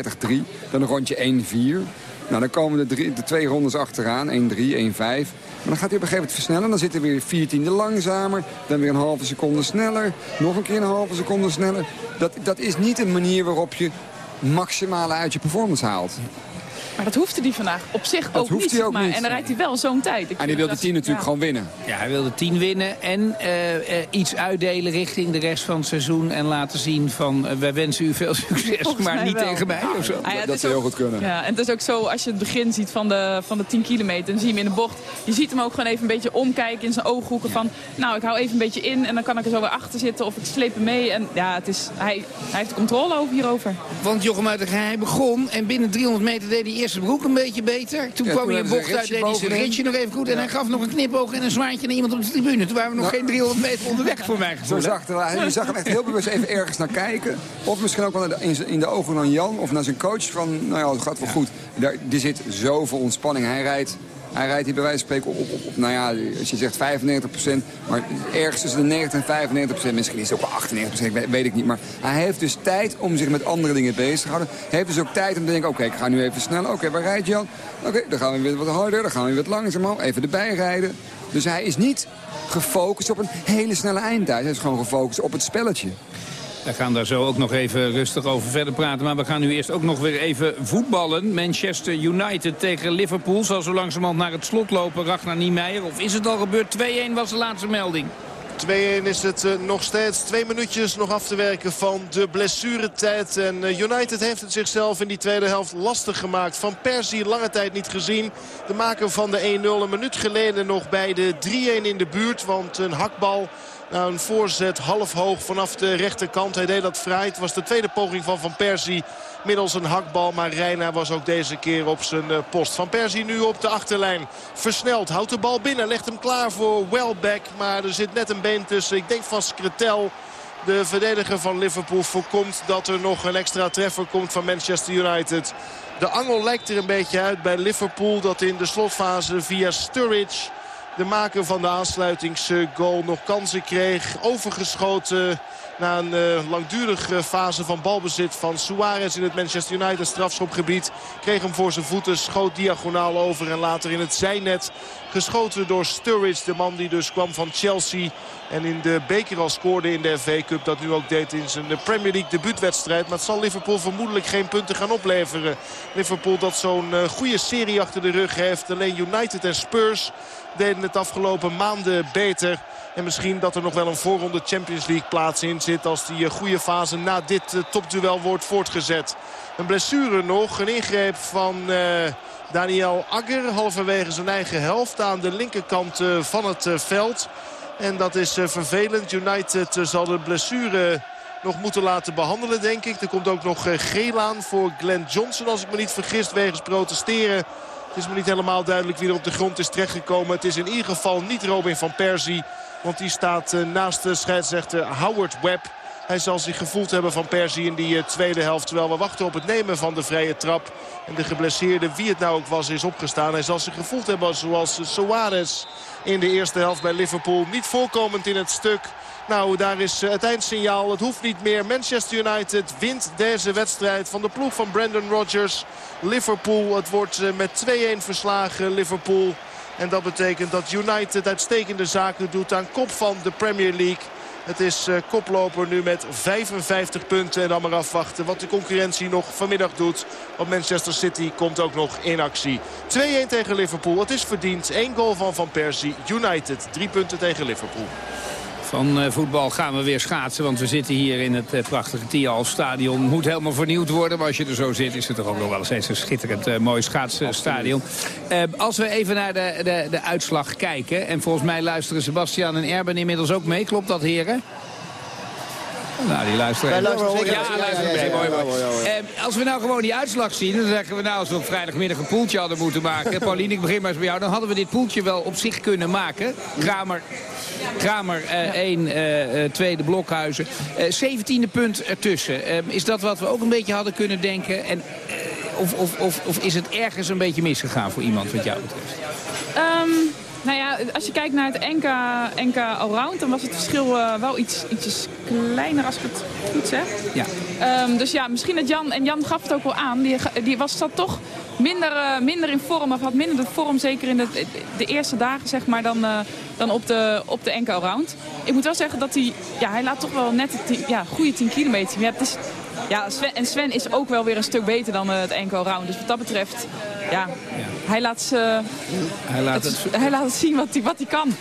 dan een rondje 1-4. Nou, dan komen de, drie, de twee rondes achteraan, 1-3, 1-5. Maar dan gaat hij op een gegeven moment versnellen. Dan zit hij weer 14e langzamer. Dan weer een halve seconde sneller. Nog een keer een halve seconde sneller. Dat, dat is niet een manier waarop je maximale uit je performance haalt. Maar dat hoefde hij vandaag op zich ook, niet, hij ook maar. niet. En dan rijdt hij wel zo'n tijd. Ik en hij wil de 10 natuurlijk gewoon winnen. Ja, hij wil de 10 winnen en uh, uh, iets uitdelen richting de rest van het seizoen. En laten zien van, uh, wij wensen u veel succes, maar niet wel. tegen mij of zo. Ah, ja, dat zou heel goed kunnen. Ja, en het is ook zo, als je het begin ziet van de, van de 10 kilometer, dan zie je hem in de bocht. Je ziet hem ook gewoon even een beetje omkijken in zijn ooghoeken van, nou, ik hou even een beetje in en dan kan ik er zo weer achter zitten of ik sleep hem mee. En ja, het is, hij, hij heeft de controle over hierover. Want Jochem uit hij begon en binnen 300 meter deed hij eerst zijn broek een beetje beter. Toen kwam hij een bocht uit, deed hij zijn ritje nog even goed. En hij gaf nog een knipoog en een zwaantje naar iemand op de tribune. Toen waren we nog geen 300 meter onderweg voor mij gevoel. Zo zag hij, je zag hem echt heel bewust even ergens naar kijken. Of misschien ook wel in de ogen van Jan of naar zijn coach. Van, nou ja, het gaat wel goed. Daar, er zit zoveel ontspanning. Hij rijdt hij rijdt hier bij wijze van spreken op, op, op, nou ja, als je zegt 95%, maar ergens tussen de 90 en 95%, misschien is het ook wel 98%, weet, weet ik niet. Maar hij heeft dus tijd om zich met andere dingen bezig te houden. Hij heeft dus ook tijd om te denken, oké, ik ga nu even snel. Oké, waar rijdt Jan? Oké, dan gaan we weer wat harder, dan gaan we weer wat langzamer, even erbij rijden. Dus hij is niet gefocust op een hele snelle eindtijd. Hij is gewoon gefocust op het spelletje. We gaan daar zo ook nog even rustig over verder praten. Maar we gaan nu eerst ook nog weer even voetballen. Manchester United tegen Liverpool zal zo langzamerhand naar het slot lopen. Ragnar Niemeyer. Of is het al gebeurd? 2-1 was de laatste melding. 2-1 is het uh, nog steeds. Twee minuutjes nog af te werken van de blessuretijd. En uh, United heeft het zichzelf in die tweede helft lastig gemaakt. Van Persie lange tijd niet gezien. De maker van de 1-0 een minuut geleden nog bij de 3-1 in de buurt. Want een hakbal nou, een voorzet half hoog vanaf de rechterkant. Hij deed dat vrij. Het was de tweede poging van Van Persie middels een hakbal. Maar Reina was ook deze keer op zijn eh, post. Van Persie nu op de achterlijn. Versneld, houdt de bal binnen. Legt hem klaar voor Welbeck. Maar er zit net een been tussen. Ik denk van Skretel. De verdediger van Liverpool voorkomt dat er nog een extra treffer komt van Manchester United. De angel lijkt er een beetje uit bij Liverpool. Dat in de slotfase via Sturridge de maker van de aansluitingsgoal nog kansen kreeg. Overgeschoten na een uh, langdurige fase van balbezit van Suarez in het Manchester United strafschopgebied. Kreeg hem voor zijn voeten, schoot diagonaal over en later in het zijnet. Geschoten door Sturridge, de man die dus kwam van Chelsea. En in de beker al scoorde in de FA Cup. Dat nu ook deed in zijn Premier League debuutwedstrijd. Maar het zal Liverpool vermoedelijk geen punten gaan opleveren. Liverpool dat zo'n uh, goede serie achter de rug heeft. Alleen United en Spurs deden het afgelopen maanden beter. En misschien dat er nog wel een voorronde Champions League plaats in zit... als die eh, goede fase na dit uh, topduel wordt voortgezet. Een blessure nog, een ingreep van uh, Daniel Agger... halverwege zijn eigen helft aan de linkerkant van het veld. En dat is vervelend. United zal de blessure nog moeten laten behandelen, denk ik. Er komt ook nog geel aan voor Glenn Johnson, als ik me niet vergis, wegens protesteren het is me niet helemaal duidelijk wie er op de grond is terechtgekomen. Het is in ieder geval niet Robin van Persie. Want die staat eh, naast de scheidsrechter Howard Webb. Hij zal zich gevoeld hebben van Persie in die eh, tweede helft. Terwijl we wachten op het nemen van de vrije trap. En de geblesseerde, wie het nou ook was, is opgestaan. Hij zal zich gevoeld hebben zoals Soares in de eerste helft bij Liverpool. Niet voorkomend in het stuk. Nou, daar is het eindsignaal. Het hoeft niet meer. Manchester United wint deze wedstrijd van de ploeg van Brandon Rodgers. Liverpool, het wordt eh, met 2-1 verslagen Liverpool. En dat betekent dat United uitstekende zaken doet aan kop van de Premier League. Het is uh, koploper nu met 55 punten. En dan maar afwachten wat de concurrentie nog vanmiddag doet. Want Manchester City komt ook nog in actie. 2-1 tegen Liverpool. Het is verdiend. 1 goal van Van Persie. United. 3 punten tegen Liverpool. Van uh, voetbal gaan we weer schaatsen, want we zitten hier in het uh, prachtige Tial stadion. Moet helemaal vernieuwd worden, maar als je er zo zit is het toch ook nog wel steeds een schitterend uh, mooi schaatsstadion. als we even naar de, de, de uitslag kijken, en volgens mij luisteren Sebastian en Erben inmiddels ook mee, klopt dat heren? Nou, die luisteren. luisteren ja, luisteren mee. Mooi, mooi. Eh, als we nou gewoon die uitslag zien, dan zeggen we nou, als we op vrijdagmiddag een poeltje hadden moeten maken. Pauline, ik begin maar eens bij jou. Dan hadden we dit poeltje wel op zich kunnen maken. Kramer, Kramer uh, 1, uh, tweede Blokhuizen. Uh, 17e punt ertussen. is dat wat we ook een beetje hadden kunnen denken? En, of, of, of, of, is het ergens een beetje misgegaan voor iemand wat jou betreft? Um... Nou ja, als je kijkt naar het NK, NK Allround, dan was het verschil uh, wel iets, ietsjes kleiner als ik het goed zeg. Ja. Um, dus ja, misschien dat Jan, en Jan gaf het ook wel aan, die, die was, zat toch minder, uh, minder in vorm, of had minder de vorm, zeker in de, de eerste dagen zeg maar, dan, uh, dan op de, op de NK Allround. Ik moet wel zeggen dat hij, ja, hij laat toch wel net een ja, goede 10 kilometer. Ja, het is, ja, Sven, en Sven is ook wel weer een stuk beter dan het NK Allround. Dus wat dat betreft, ja, hij laat, ze, hij laat, het, het, hij laat het zien wat hij wat kan.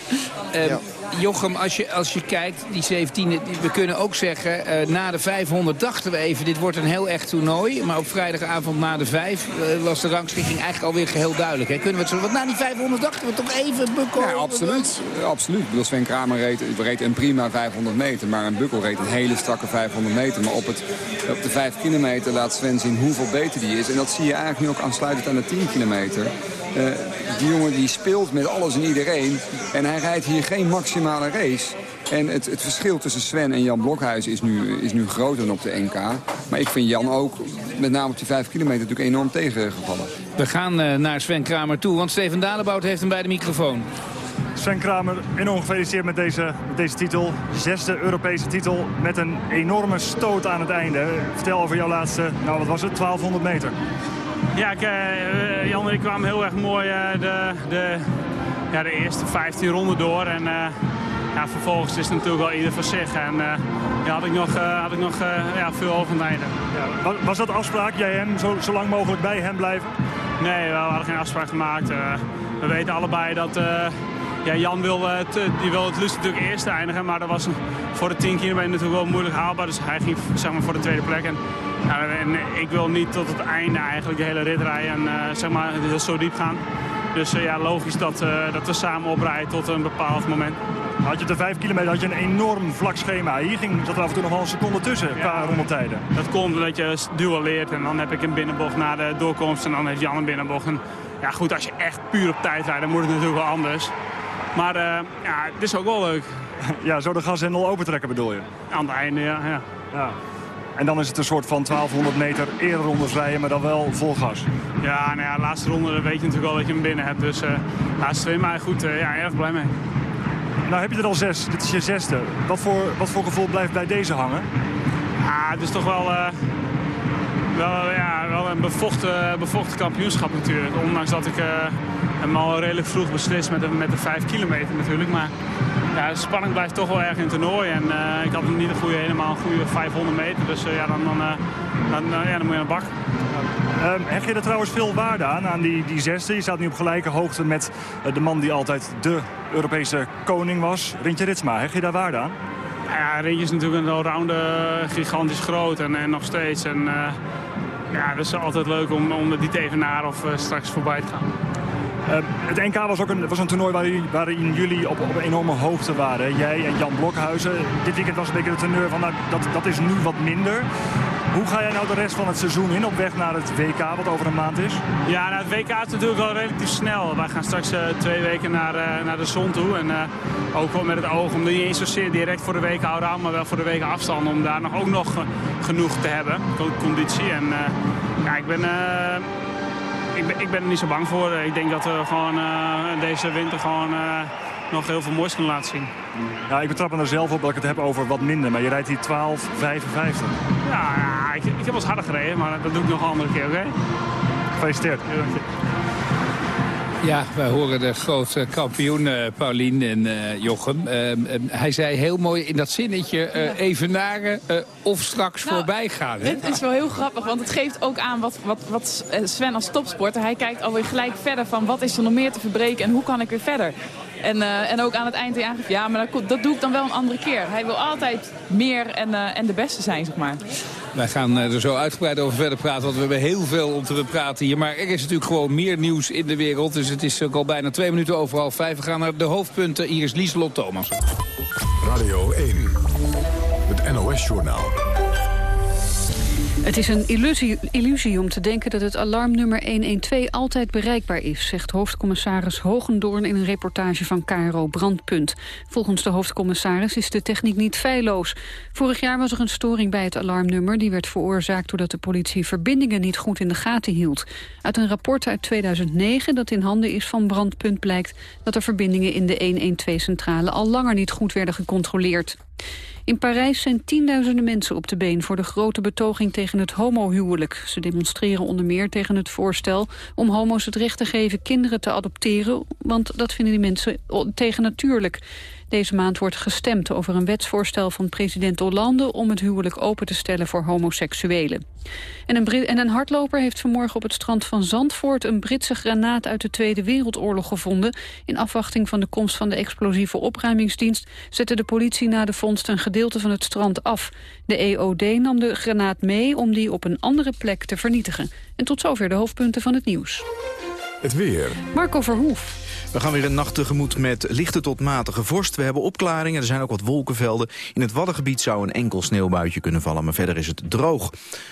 Ja. Jochem, als je, als je kijkt, die 17 we kunnen ook zeggen, uh, na de 500 dachten we even, dit wordt een heel echt toernooi. Maar op vrijdagavond na de 5 uh, was de rangschikking eigenlijk alweer geheel duidelijk. Hè? Kunnen we het zo, want na die 500 dachten we toch even bukkel? Ja, absoluut. absoluut. Ik bedoel, Sven Kramer reed, reed een prima 500 meter, maar een bukkel reed een hele strakke 500 meter. Maar op, het, op de 5 kilometer laat Sven zien hoeveel beter die is. En dat zie je eigenlijk nu ook aansluitend aan de 10 kilometer. Uh, die jongen die speelt met alles en iedereen. En hij rijdt hier geen maximale race. En het, het verschil tussen Sven en Jan Blokhuis is nu, is nu groter dan op de NK. Maar ik vind Jan ook, met name op die 5 kilometer, natuurlijk enorm tegengevallen. We gaan uh, naar Sven Kramer toe, want Steven Dalebout heeft hem bij de microfoon. Sven Kramer, enorm gefeliciteerd met deze, met deze titel. Zesde Europese titel met een enorme stoot aan het einde. Vertel over jouw laatste, nou wat was het, 1200 meter. Ja, ik, uh, Jan en ik kwamen heel erg mooi uh, de, de, ja, de eerste 15 ronden door. En uh, ja, vervolgens is het natuurlijk wel ieder voor zich. En ja, had ik nog, had ik nog ja, veel over aan het einde. Ja, was dat afspraak, jij hem zo, zo lang mogelijk bij hem blijven? Nee, we hadden geen afspraak gemaakt. we weten allebei dat ja, Jan wil, het, die wil het liefst natuurlijk eerst eindigen. Maar dat was voor de 10 kilometer natuurlijk wel moeilijk haalbaar. Dus hij ging zeg maar, voor de tweede plek. En, en ik wil niet tot het einde eigenlijk de hele rit rijden en zeg maar, heel zo diep gaan. Dus ja, logisch dat, dat we samen oprijden tot een bepaald moment. Had je de 5 kilometer had je een enorm vlak schema. Hier ging zat er af en toe nog wel een seconde tussen qua rondetijden. Dat komt omdat je duelleert en dan heb ik een binnenbocht na de doorkomst en dan heeft Jan een binnenbocht. En ja goed, als je echt puur op tijd rijdt, dan moet het natuurlijk wel anders. Maar uh, ja, het is ook wel leuk. Ja, zo de gashendel opentrekken bedoel je? Aan het einde, ja. ja. ja. En dan is het een soort van 1200 meter eerder rondes rijden, maar dan wel vol gas. Ja, nou ja, de laatste ronde weet je natuurlijk wel dat je hem binnen hebt. Dus uh, laatste twee, maar goed, uh, ja, erg blij mee. Nou heb je er al zes, dit is je zesde. Wat voor, wat voor gevoel blijft bij deze hangen? Ja, het is toch wel, uh, wel, ja, wel een bevochten, bevochten kampioenschap natuurlijk. Ondanks dat ik uh, hem al redelijk vroeg beslist met de, met de vijf kilometer natuurlijk. Maar ja, de spanning blijft toch wel erg in het toernooi. En uh, ik had niet een goede, helemaal een goede 500 meter. Dus ja, dan, dan, dan, ja, dan moet je aan de bak. Um, hecht je er trouwens veel waarde aan, aan die, die zesde? Je staat nu op gelijke hoogte met de man die altijd de Europese koning was. Rintje Ritsma, hecht je daar waarde aan? Ja, Rintje is natuurlijk een allrounder, gigantisch groot en, en nog steeds. En, ja, dat is altijd leuk om, om die tevenaar of straks voorbij te gaan. Uh, het NK was ook een, was een toernooi waarin, waarin jullie op, op enorme hoogte waren. Jij en Jan Blokhuizen. Dit weekend was een beetje de teneur van nou, dat, dat is nu wat minder. Hoe ga jij nou de rest van het seizoen in op weg naar het WK, wat over een maand is? Ja, nou, het WK is natuurlijk wel relatief snel. Wij gaan straks uh, twee weken naar, uh, naar de zon toe. En uh, ook wel met het oog om niet eens zozeer direct voor de week houden, maar wel voor de weken afstand. Om daar nog ook nog genoeg te hebben, conditie. En ja, ik ben ik ben, ik ben er niet zo bang voor. Ik denk dat we gewoon uh, deze winter gewoon uh, nog heel veel moois kunnen laten zien. Ja, ik betrap me er zelf op dat ik het heb over wat minder. Maar je rijdt hier 12,55. Ja, ja ik, ik heb wel eens harder gereden, maar dat doe ik nog een andere keer, oké? Okay? Gefeliciteerd. Ja, ja, wij horen de grote kampioen uh, Paulien en uh, Jochem. Uh, hij zei heel mooi in dat zinnetje ja. evenaren of straks nou, voorbij gaan. Het is wel heel grappig, want het geeft ook aan wat, wat, wat Sven als topsporter... hij kijkt alweer gelijk verder van wat is er nog meer te verbreken en hoe kan ik weer verder. En, uh, en ook aan het eind hij aangeeft, ja, maar dat, dat, doe ik dan wel een andere keer. Hij wil altijd meer en, uh, en de beste zijn, zeg maar. Wij gaan er zo uitgebreid over verder praten, want we hebben heel veel om te bepraten hier. Maar er is natuurlijk gewoon meer nieuws in de wereld. Dus het is ook al bijna twee minuten over half vijf. We gaan naar de hoofdpunten. Hier is Lieselot Thomas. Radio 1, het NOS-journaal. Het is een illusie, illusie, om te denken dat het alarmnummer 112 altijd bereikbaar is, zegt hoofdcommissaris Hogendoorn in een reportage van KRO Brandpunt. Volgens de hoofdcommissaris is de techniek niet feilloos. Vorig jaar was er een storing bij het alarmnummer, die werd veroorzaakt doordat de politie verbindingen niet goed in de gaten hield. Uit een rapport uit 2009 dat in handen is van Brandpunt blijkt dat de verbindingen in de 112-centrale al langer niet goed werden gecontroleerd. In Parijs zijn tienduizenden mensen op de been voor de grote betoging tegen het homohuwelijk. Ze demonstreren onder meer tegen het voorstel om homo's het recht te geven kinderen te adopteren, want dat vinden die mensen tegen natuurlijk. Deze maand wordt gestemd over een wetsvoorstel van president Hollande... om het huwelijk open te stellen voor homoseksuelen. En een, en een hardloper heeft vanmorgen op het strand van Zandvoort... een Britse granaat uit de Tweede Wereldoorlog gevonden. In afwachting van de komst van de explosieve opruimingsdienst... zette de politie na de vondst een gedeelte van het strand af. De EOD nam de granaat mee om die op een andere plek te vernietigen. En tot zover de hoofdpunten van het nieuws. Het weer. Marco Verhoef. We gaan weer een nacht tegemoet met lichte tot matige vorst. We hebben opklaringen, er zijn ook wat wolkenvelden. In het Waddengebied zou een enkel sneeuwbuitje kunnen vallen, maar verder is het droog.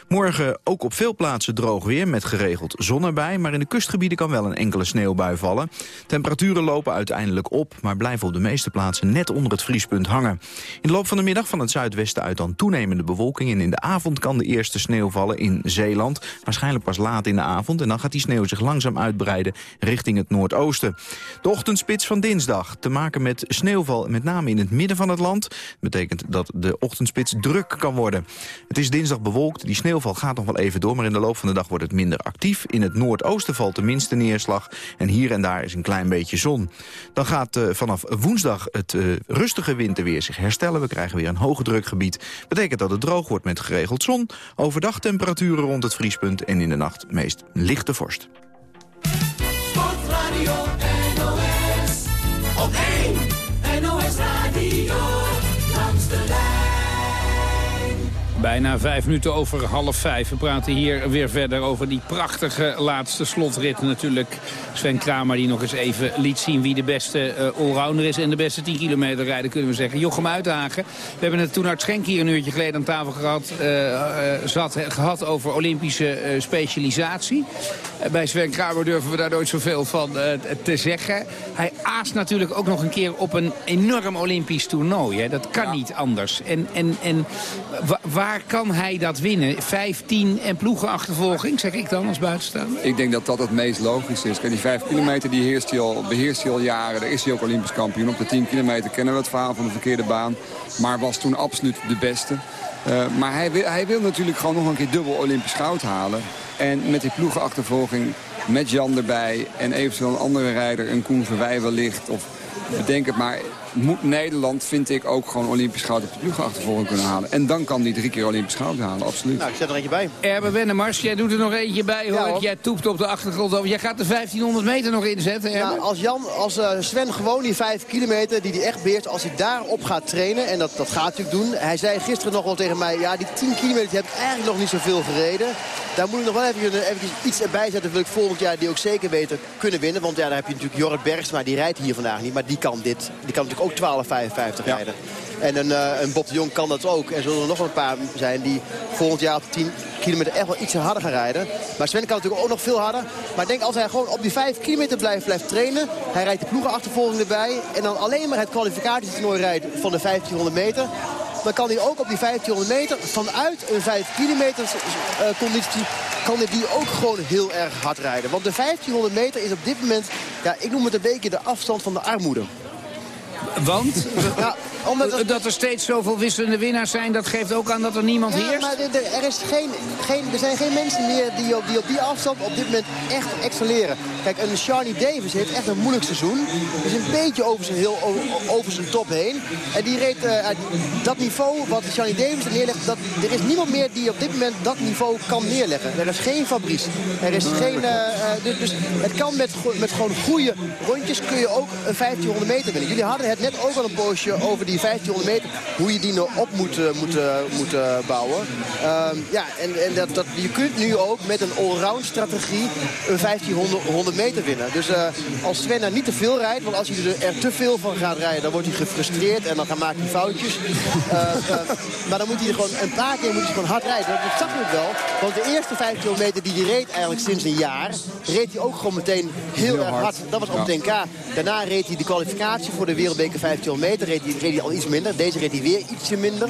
Morgen ook op veel plaatsen droog weer, met geregeld zon erbij. Maar in de kustgebieden kan wel een enkele sneeuwbui vallen. Temperaturen lopen uiteindelijk op, maar blijven op de meeste plaatsen net onder het vriespunt hangen. In de loop van de middag van het zuidwesten uit dan toenemende bewolking. En in de avond kan de eerste sneeuw vallen in Zeeland. Waarschijnlijk pas laat in de avond. En dan gaat die sneeuw zich langzaam uitbreiden richting het noordoosten. De ochtendspits van dinsdag. Te maken met sneeuwval, met name in het midden van het land. Betekent dat de ochtendspits druk kan worden. Het is dinsdag bewolkt. Die sneeuwval gaat nog wel even door. Maar in de loop van de dag wordt het minder actief. In het noordoosten valt de minste neerslag. En hier en daar is een klein beetje zon. Dan gaat uh, vanaf woensdag het uh, rustige winterweer zich herstellen. We krijgen weer een hoge drukgebied. Betekent dat het droog wordt met geregeld zon. Overdag temperaturen rond het vriespunt. En in de nacht meest lichte vorst. Bijna vijf minuten over half vijf. We praten hier weer verder over die prachtige laatste slotrit. Natuurlijk Sven Kramer die nog eens even liet zien wie de beste uh, allrounder is. En de beste 10 kilometer rijden kunnen we zeggen. Jochem Uithagen. We hebben het toen Art Schenk hier een uurtje geleden aan tafel gehad, uh, uh, zat, gehad over Olympische specialisatie. bij Sven Kramer durven we daar nooit zoveel van te zeggen. Hij aast natuurlijk ook nog een keer op een enorm Olympisch toernooi. Hè. Dat kan niet anders. En, en, en waar waar kan hij dat winnen? 15 en ploegenachtervolging, zeg ik dan als buitenstaander? Ik denk dat dat het meest logisch is. Kijk, die 5 kilometer die hij al, beheerst hij al jaren. Daar is hij ook Olympisch kampioen. Op de 10 kilometer kennen we het verhaal van de verkeerde baan. Maar was toen absoluut de beste. Uh, maar hij wil, hij wil natuurlijk gewoon nog een keer dubbel Olympisch goud halen. En met die ploegenachtervolging, met Jan erbij... en eventueel een andere rijder, een Koen Verwij wellicht... of bedenk het maar moet Nederland, vind ik, ook gewoon Olympisch goud op de ploegachtervolging kunnen halen. En dan kan die drie keer Olympisch goud halen, absoluut. Nou, ik zet er eentje bij. Erbe Wennemars, jij doet er nog eentje bij, hoor. Ja, jij toept op de achtergrond over. Jij gaat de 1500 meter nog inzetten, Erbe? Nou, als Jan, als uh, Sven gewoon die 5 kilometer die hij echt beheert, als hij daarop gaat trainen, en dat, dat gaat natuurlijk doen. Hij zei gisteren nog wel tegen mij, ja, die 10 kilometer heb ik eigenlijk nog niet zoveel gereden. Daar moet ik nog wel even, even iets erbij zetten, wil ik volgend jaar die ook zeker beter kunnen winnen. Want ja, daar heb je natuurlijk Jorrit Bergsma, die rijdt hier vandaag niet, maar die kan dit. Die kan natuurlijk ook 12,55 rijden. En een, uh, een Bob de Jong kan dat ook. En zullen er nog een paar zijn die volgend jaar op 10 kilometer echt wel iets harder gaan rijden. Maar Sven kan natuurlijk ook nog veel harder. Maar ik denk als hij gewoon op die 5 kilometer blijft, blijft trainen. Hij rijdt de ploegenachtervolging erbij. En dan alleen maar het kwalificatietoernooi rijdt van de 1500 meter. Dan kan hij ook op die 1500 meter vanuit een 5 kilometer uh, conditie kan hij die ook gewoon heel erg hard rijden. Want de 1500 meter is op dit moment, ja, ik noem het een beetje de afstand van de armoede. Want? Ja, omdat dat er steeds zoveel wisselende winnaars zijn, dat geeft ook aan dat er niemand ja, heerst? maar er, is geen, geen, er zijn geen mensen meer die op, die op die afstand op dit moment echt excelleren. Kijk, een Charlie Davis heeft echt een moeilijk seizoen. Is een beetje over zijn, heel, over zijn top heen. En die reed uh, dat niveau wat Charlie Davis er neerlegt. Dat, er is niemand meer die op dit moment dat niveau kan neerleggen. Er is geen Fabrice. Er is geen... Uh, dus, dus, het kan met, met gewoon goede rondjes kun je ook een 1500 meter winnen. Jullie hadden het net ook al een poosje over die 1500 meter. Hoe je die nou op moet, moet, moet bouwen. Uh, ja, en, en dat, dat, je kunt nu ook met een allround strategie een 1500 meter winnen. Dus uh, als Sven daar niet te veel rijdt, want als hij er te veel van gaat rijden, dan wordt hij gefrustreerd en dan gaan maakt hij foutjes. Uh, maar dan moet hij er gewoon een paar keer moet hij gewoon hard rijden. Dat zag ik wel, want de eerste 15 meter die hij reed eigenlijk sinds een jaar, reed hij ook gewoon meteen heel, erg hard. Dat was op het NK. Daarna reed hij de kwalificatie voor de wereldbeker 15 meter, reed hij, reed hij al iets minder. Deze reed hij weer ietsje minder.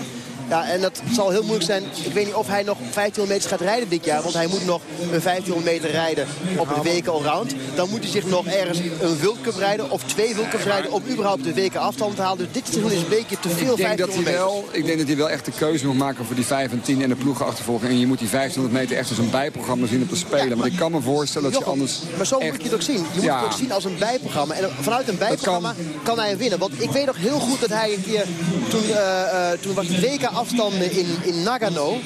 Ja, en dat zal heel moeilijk zijn. Ik weet niet of hij nog 1500 meters gaat rijden dit jaar. Want hij moet nog een 1500 meter rijden op de weken allround. Dan moet hij zich nog ergens een World Cup rijden. Of twee World Cups rijden om überhaupt de weken afstand te halen. Dus dit seizoen is een beetje te veel ik denk dat hij wel, Ik denk dat hij wel echt de keuze moet maken voor die 5 en 10 en de ploegenachtervolging. En je moet die 1500 meter echt als een bijprogramma zien op te spelen. Ja, maar, ik kan me voorstellen dat je anders... Maar zo moet je het ook zien. Je moet het ook zien als een bijprogramma. En vanuit een bijprogramma kan... hij winnen. Want ik weet nog heel goed dat hij een keer... Toen, uh, toen was het WK afstanden in in Nagano.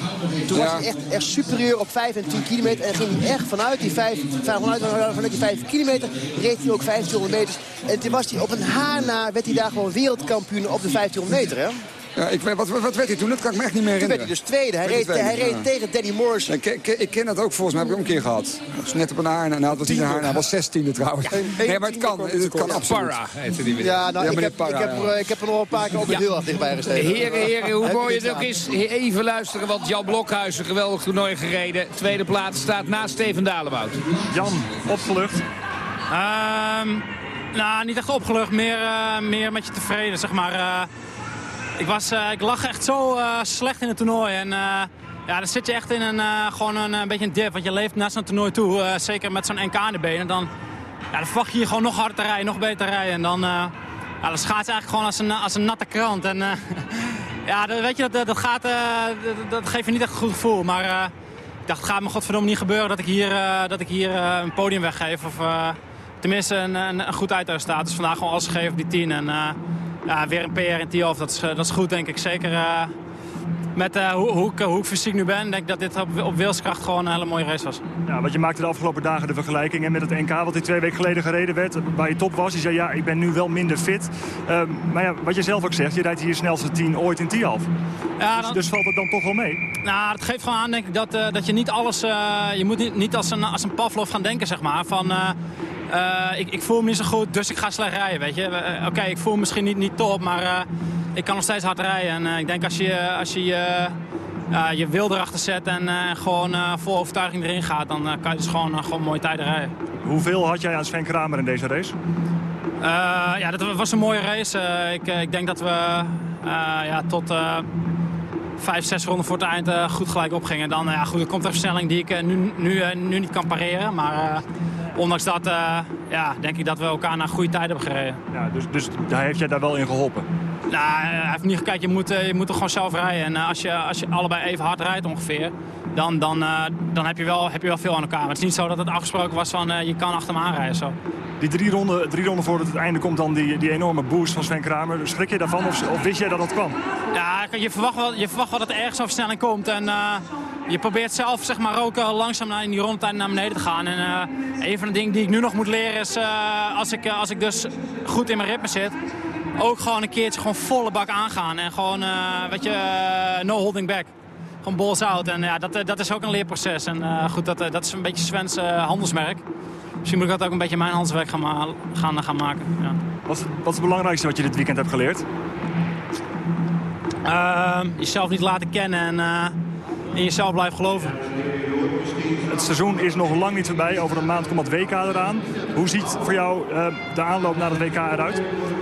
Toen was hij echt, echt superieur op 5 en 10 kilometer. En ging hij echt vanuit die 5, vanuit, vanuit die 5 kilometer reed hij ook 1500 meters. En toen was hij op een haar na, werd hij daar gewoon wereldkampioen op de 1500 meter. Hè? Ja, ik, wat, wat werd hij toen? Dat kan ik me echt niet meer herinneren. Toen werd hij dus tweede. Hij reed, hij reed tegen Danny Morrison. Ik, ik, ik, ken dat ook volgens mij, heb ik ook een keer gehad. Dat was net op een haar. Nou, het was haar, hij was 16e trouwens. Ja, nee, maar het kan. Het kan absoluut. Para heette die weer. Ja, nou, ik, heb, ik, heb, er, ik heb er nog een paar keer ook heel erg dichtbij gestegen. Heren, heren, hoe mooi het ook is. Even luisteren, want Jan Blokhuis, een geweldig toernooi gereden. Tweede plaats staat naast Steven Dalebout. Jan, opgelucht? Um, nou, niet echt opgelucht. Meer, uh, meer met je tevreden, zeg maar. Uh, ik, was, uh, ik lag echt zo uh, slecht in het toernooi. En uh, ja, dan zit je echt in een, gewoon een, beetje een dip. Want je leeft naast een toernooi toe. zeker met zo'n NK in de benen. Dan, ja, dan verwacht je je gewoon nog harder te rijden, nog beter te rijden. En dan, ja, dan schaats eigenlijk gewoon als een, als een natte krant. En ja, dat, weet je, dat, dat, gaat, dat, dat, geeft je niet echt een goed gevoel. Maar ik dacht, het gaat me godverdomme niet gebeuren dat ik hier, dat ik hier een podium weggeef. Of tenminste een, een, een goed uitstaat. Dus vandaag gewoon alles geven op die 10. En, ja, weer een PR in Tiof, dat is, dat is goed denk ik. Zeker, uh, met hoe, hoe, ik, hoe ik fysiek nu ben, denk ik dat dit op, op wilskracht gewoon een hele mooie race was. Ja, want je maakte de afgelopen dagen de vergelijking met het NK, wat die twee weken geleden gereden werd, waar je top was. Je zei, ja, ik ben nu wel minder fit. Ehm, maar ja, wat je zelf ook zegt, je rijdt hier snelste 10 ooit in Tialf. Ja, dus, dus, valt het dan toch wel mee? Nou, het geeft gewoon aan, denk ik, dat, dat je niet alles... je moet niet, niet als, een, als een Pavlov gaan denken, zeg maar, van... Uh, ik, ik, voel me niet zo goed, dus ik ga slecht rijden, weet je. Uh, Oké, ik voel me misschien niet, niet top, maar uh, ik kan nog steeds hard rijden. En ik denk als je als je, je wil erachter zet en gewoon vol overtuiging erin gaat... dan kan je dus gewoon, gewoon mooie tijden rijden. Hoeveel had jij aan Sven Kramer in deze race? ja, dat was een mooie race. ik, ik denk dat we ja, tot vijf, zes ronden voor het eind goed gelijk opgingen. Dan ja, goed, er komt een versnelling die ik nu, nu, nu niet kan pareren, maar ondanks dat uh, ja, denk ik dat we elkaar naar goede tijd hebben gereden. Ja, dus, dus hij heeft jij daar wel in geholpen? Nou, hij heeft niet gekeken, je moet, uh, je moet er gewoon zelf rijden. En als, je, als je allebei even hard rijdt ongeveer, dan, dan, dan heb, je wel, heb je wel veel aan elkaar. Maar het is niet zo dat het afgesproken was van je kan achter me aanrijden. Zo. Die drie ronden, drie ronden voordat het einde komt dan die, die enorme boost van Sven Kramer. Schrik je daarvan of, of wist jij dat dat kwam? Ja, je verwacht wel, je verwacht wel dat er ergens een versnelling komt. En je probeert zelf zeg maar, ook langzaam in die rondetijd naar beneden te gaan. En uh, een van de dingen die ik nu nog moet leren is, als, ik, als ik dus goed in mijn ritme zit... ook gewoon een keertje gewoon volle bak aangaan. En gewoon, weet je, no holding back. Gewoon balls out. En ja, dat, dat is ook een leerproces. En goed, dat, dat is een beetje Sven's handelsmerk. Misschien moet ik dat ook een beetje mijn handelswerk gaan, gaan, gaan maken. Ja. Wat, is, wat is het belangrijkste wat je dit weekend hebt geleerd? Ehm, jezelf niet laten kennen en in jezelf blijven geloven. Het seizoen is nog lang niet voorbij. Over een maand komt het WK eraan. Hoe ziet voor jou uh, de aanloop naar het WK eruit?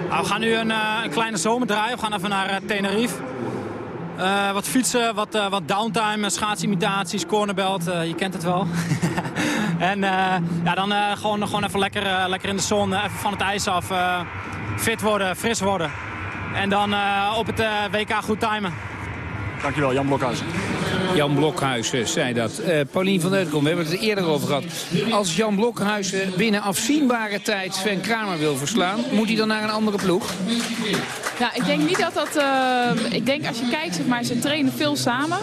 Nou, we gaan nu een, uh, een kleine zomerdraai. We gaan even naar Tenerife. wat fietsen, wat, wat downtime, schaatsimitaties, cornerbelt. je kent het wel. en ja, dan gewoon, gewoon even lekker, lekker in de zon, even van het ijs af. fit worden, fris worden. En dan op het WK goed timen. Dankjewel, Jan Blokhuizen. Jan Blokhuizen zei dat. Uh, Paulien van Deutenkom, we hebben het er eerder over gehad. Als Jan Blokhuizen binnen afzienbare tijd Sven Kramer wil verslaan... moet hij dan naar een andere ploeg? Ja, ik denk niet dat dat... Uh, ik denk als je kijkt, maar, ze trainen veel samen.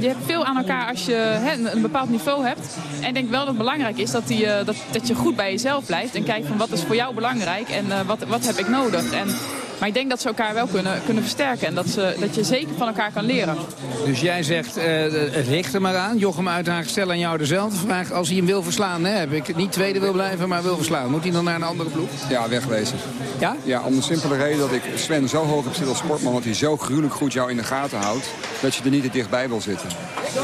Je hebt veel aan elkaar als je een bepaald niveau hebt. En ik denk wel dat het belangrijk is dat, die, uh, dat, dat je goed bij jezelf blijft. En kijkt van wat is voor jou belangrijk en wat, wat heb ik nodig. En maar ik denk dat ze elkaar wel kunnen, kunnen versterken. En dat, ze, dat je zeker van elkaar kan leren. Dus jij zegt, uh, richt er maar aan. Jochem Uithaag, stel aan jou dezelfde vraag. Als hij hem wil verslaan, hè, heb ik niet tweede wil blijven, maar wil verslaan. Moet hij dan naar een andere ploeg? Ja, wegwezen. Ja? Ja, om de simpele reden dat ik Sven zo hoog heb zitten als sportman... dat hij zo gruwelijk goed jou in de gaten houdt... dat je er niet te dichtbij wil zitten.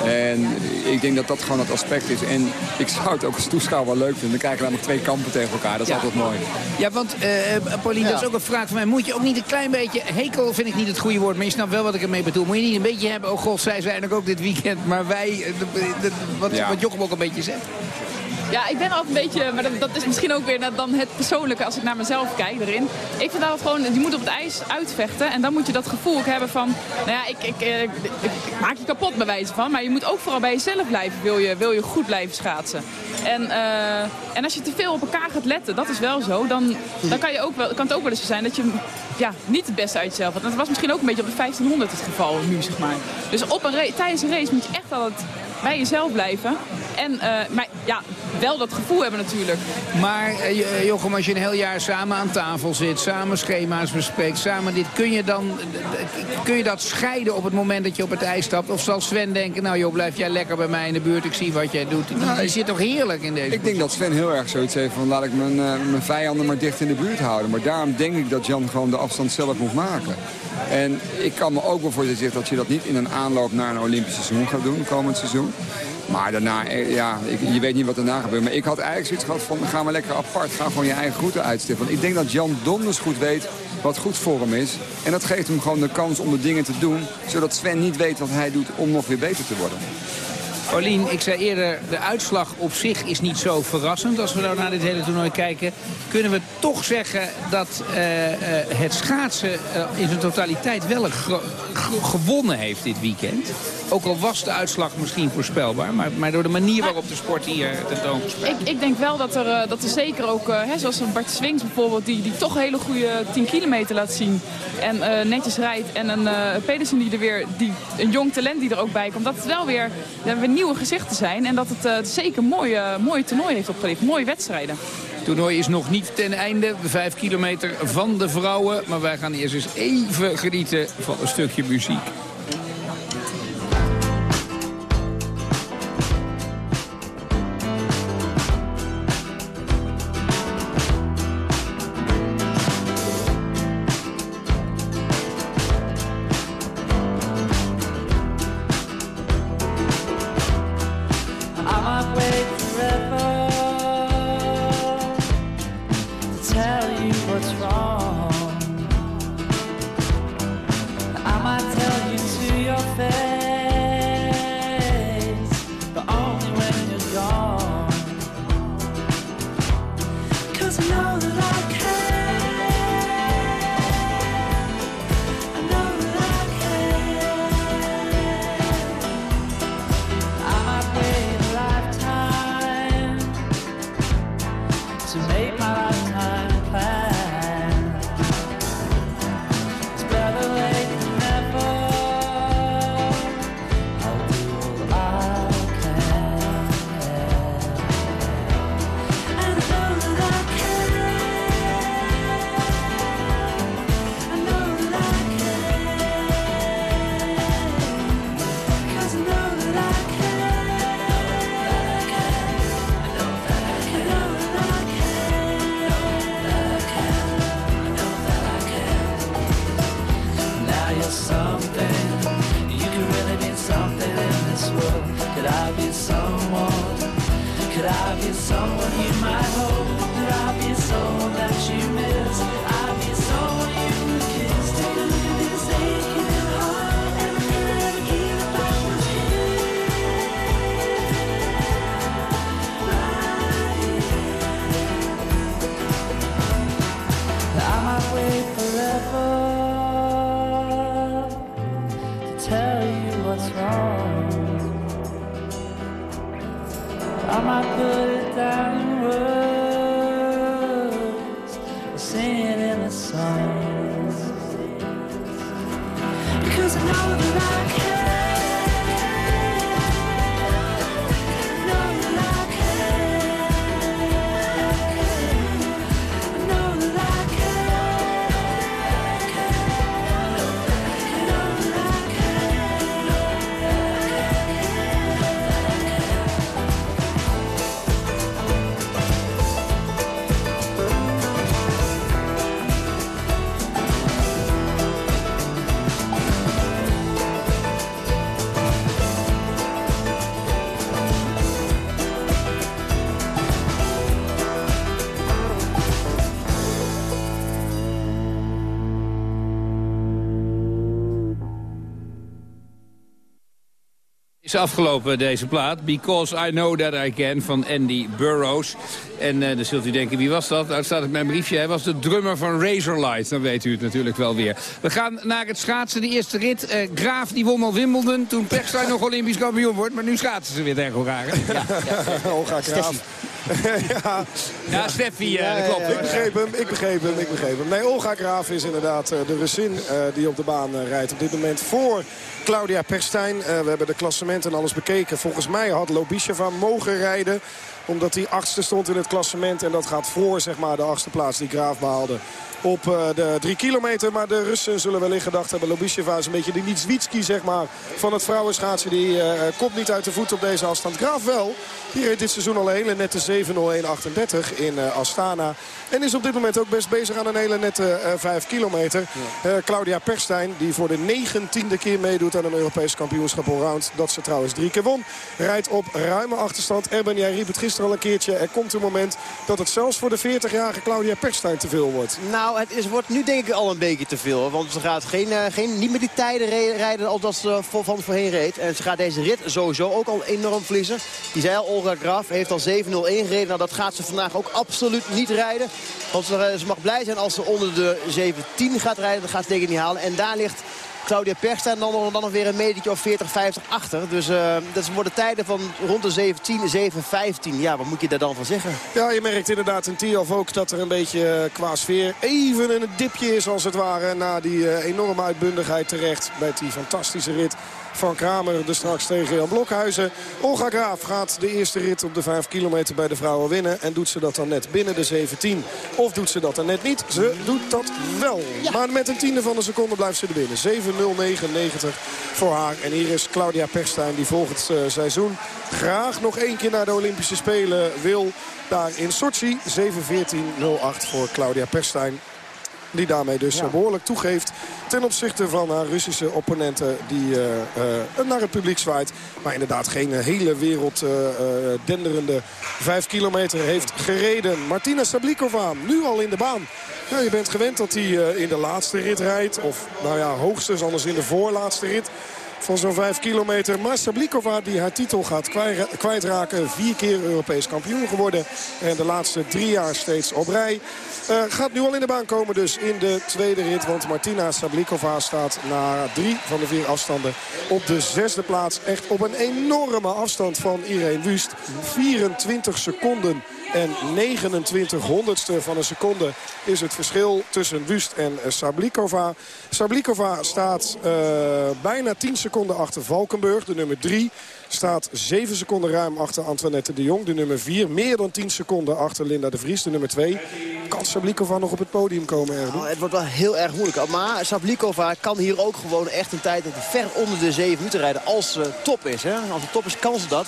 En ik denk dat dat gewoon het aspect is. En ik zou het ook als toeschouwer wel leuk vinden. Dan krijgen we nog twee kampen tegen elkaar. Dat is altijd mooi. Ja, want uh, Pauline, dat is ook een vraag van mij. Moet je ook niet een klein beetje... Hekel vind ik niet het goede woord, maar je snapt wel wat ik ermee bedoel. Moet je niet een beetje hebben... Oh god, zij zijn ook dit weekend. Maar wij... Eh, wat, wat Jochem ook een beetje zegt. Ja, ik ben altijd een beetje, maar dat, is misschien ook weer dan het persoonlijke als ik naar mezelf kijk erin. Ik vind dat gewoon, je moet op het ijs uitvechten en dan moet je dat gevoel hebben van, nou ja, ik, ik, ik, ik maak je kapot bij wijze van, maar je moet ook vooral bij jezelf blijven, wil je, wil je goed blijven schaatsen. En, uh, en als je te veel op elkaar gaat letten, dat is wel zo, dan, dan kan, je ook wel, kan het ook wel eens zijn dat je ja, niet het beste uit jezelf had. Dat was misschien ook een beetje op de 1500 het geval nu, zeg maar. Dus op een tijdens een race moet je echt altijd bij jezelf blijven. En, uh, maar ja, wel dat gevoel hebben natuurlijk. Maar uh, Jochem, als je een heel jaar samen aan tafel zit, samen schema's bespreekt, samen dit, kun je dan kun je dat scheiden op het moment dat je op het ijs stapt? Of zal Sven denken, nou joh, blijf jij lekker bij mij in de buurt, ik zie wat jij doet. Nou, je zit toch heerlijk in deze Ik denk dat Sven heel erg zoiets heeft van laat ik mijn, uh, mijn vijanden maar dicht in de buurt houden. Maar daarom denk ik dat Jan gewoon de afstand zelf moet maken. En ik kan me ook wel voor je zeggen dat je dat niet in een aanloop naar een Olympisch seizoen gaat doen, komend seizoen. Maar daarna, eh, ja, ik, je weet niet wat daarna gebeurt. Maar ik had eigenlijk zoiets gehad van, ga maar lekker apart. Ga gewoon je eigen groeten uitstippen. Want ik denk dat Jan donders goed weet wat goed voor hem is. En dat geeft hem gewoon de kans om de dingen te doen. Zodat Sven niet weet wat hij doet om nog weer beter te worden. Olien, ik zei eerder, de uitslag op zich is niet zo verrassend. Als we nou naar dit hele toernooi kijken, kunnen we toch zeggen dat uh, uh, het schaatsen uh, in zijn totaliteit wel gewonnen heeft dit weekend. Ook al was de uitslag misschien voorspelbaar, maar, maar door de manier waarop de sport hier tentoongespreid. Ik, ik denk wel dat er, dat er zeker ook, hè, zoals Bart Swings bijvoorbeeld, die, die toch een hele goede 10 kilometer laat zien. En netjes rijdt. En een Pedersen die er weer, die, een jong talent die er ook bij komt. Dat het wel weer, weer nieuwe gezichten zijn. En dat het zeker een mooie, mooie toernooi heeft opgeleverd. Mooie wedstrijden. Het toernooi is nog niet ten einde. Vijf kilometer van de vrouwen. Maar wij gaan eerst eens even genieten van een stukje muziek. Is afgelopen deze plaat. Because I Know That I Can van Andy Burroughs. En uh, dan zult u denken, wie was dat? Nou, staat op mijn briefje. Hij was de drummer van Razorlight. Dan weet u het natuurlijk wel weer. We gaan naar het schaatsen. De eerste rit. Uh, Graaf die won al Wimbledon. Toen Pechstein nog Olympisch kampioen wordt. Maar nu schaatsen ze weer tegen elkaar. Ja, ja. Olga Graaf. Ja, ja Steffi, uh, dat klopt. Ik begreep hem, ik begreep hem, ik begreep hem. Nee, Olga Graaf is inderdaad de Russin die op de baan rijdt op dit moment voor Claudia Perstijn. we hebben de klassementen en alles bekeken. Volgens mij had Lobisheva mogen rijden omdat hij achtste stond in het klassement. En dat gaat voor zeg maar, de achtste plaats die Graaf behaalde op uh, de drie kilometer. Maar de Russen zullen wellicht gedacht hebben. Lobisheva is een beetje de Nitswitski zeg maar, van het vrouwenschaatsen. Die uh, komt niet uit de voet op deze afstand. Graaf wel. Die reed dit seizoen al een hele nette 7.01.38 in uh, Astana. En is op dit moment ook best bezig aan een hele nette 5 kilometer. Ja. Claudia Perstijn, die voor de negentiende keer meedoet aan een Europees kampioenschap allround. Dat ze trouwens drie keer won. Rijdt op ruime achterstand. Erben, jij riep het gisteren al een keertje. Er komt een moment dat het zelfs voor de 40-jarige Claudia Perstijn te veel wordt. Nou, het is, wordt nu denk ik al een beetje te veel. Want ze gaat geen, uh, geen, niet meer die tijden rijden als ze van voorheen reed. En ze gaat deze rit sowieso ook al enorm verliezen. Die zei Olga Graf heeft al 7-0-1 gereden. Nou, dat gaat ze vandaag ook absoluut niet rijden. Want ze, ze mag blij zijn als ze onder de 17 gaat rijden. Dat gaat ze denk niet halen. En daar ligt Claudia Persta en dan, dan nog weer een metertje of 40, 50 achter. Dus uh, dat worden tijden van rond de 17, 7, 15. Ja, wat moet je daar dan van zeggen? Ja, je merkt inderdaad in Tialf ook dat er een beetje uh, qua sfeer even een dipje is als het ware. Na die uh, enorme uitbundigheid terecht bij die fantastische rit van Kramer. Dus straks tegen Jan Blokhuizen. Olga Graaf gaat de eerste rit op de 5 kilometer bij de vrouwen winnen. En doet ze dat dan net binnen de 17. Of doet ze dat dan net niet? Ze doet dat wel. Ja. Maar met een tiende van een seconde blijft ze er binnen. 7.09.90 voor haar. En hier is Claudia Perstijn die volgend uh, seizoen graag nog één keer naar de Olympische Spelen wil. Daar in Sochi 7.14.08 voor Claudia Perstijn. Die daarmee dus ja. behoorlijk toegeeft ten opzichte van haar Russische opponenten die uh, uh, naar het publiek zwaait. Maar inderdaad geen hele wereld uh, denderende vijf kilometer heeft gereden. Martina Sablikova nu al in de baan. Nou, je bent gewend dat hij in de laatste rit rijdt. Of nou ja, hoogstens anders in de voorlaatste rit van zo'n 5 kilometer. Maar Sablikova die haar titel gaat kwijtraken. Vier keer Europees kampioen geworden. En de laatste drie jaar steeds op rij. Uh, gaat nu al in de baan komen dus in de tweede rit. Want Martina Sablikova staat na drie van de vier afstanden op de zesde plaats. Echt op een enorme afstand van Irene Wust. 24 seconden en 29 honderdste van een seconde is het verschil tussen Wust en Sablikova. Sablikova staat uh, bijna 10 seconden achter Valkenburg, de nummer 3 staat 7 seconden ruim achter Antoinette de Jong. De nummer 4. Meer dan 10 seconden achter Linda de Vries. De nummer 2. Kan Sablikova nog op het podium komen? Nou, het wordt wel heel erg moeilijk. Maar Sablikova kan hier ook gewoon echt een tijd ver onder de 7 minuten rijden. Als ze top is. Hè? Als ze top is, kan ze dat.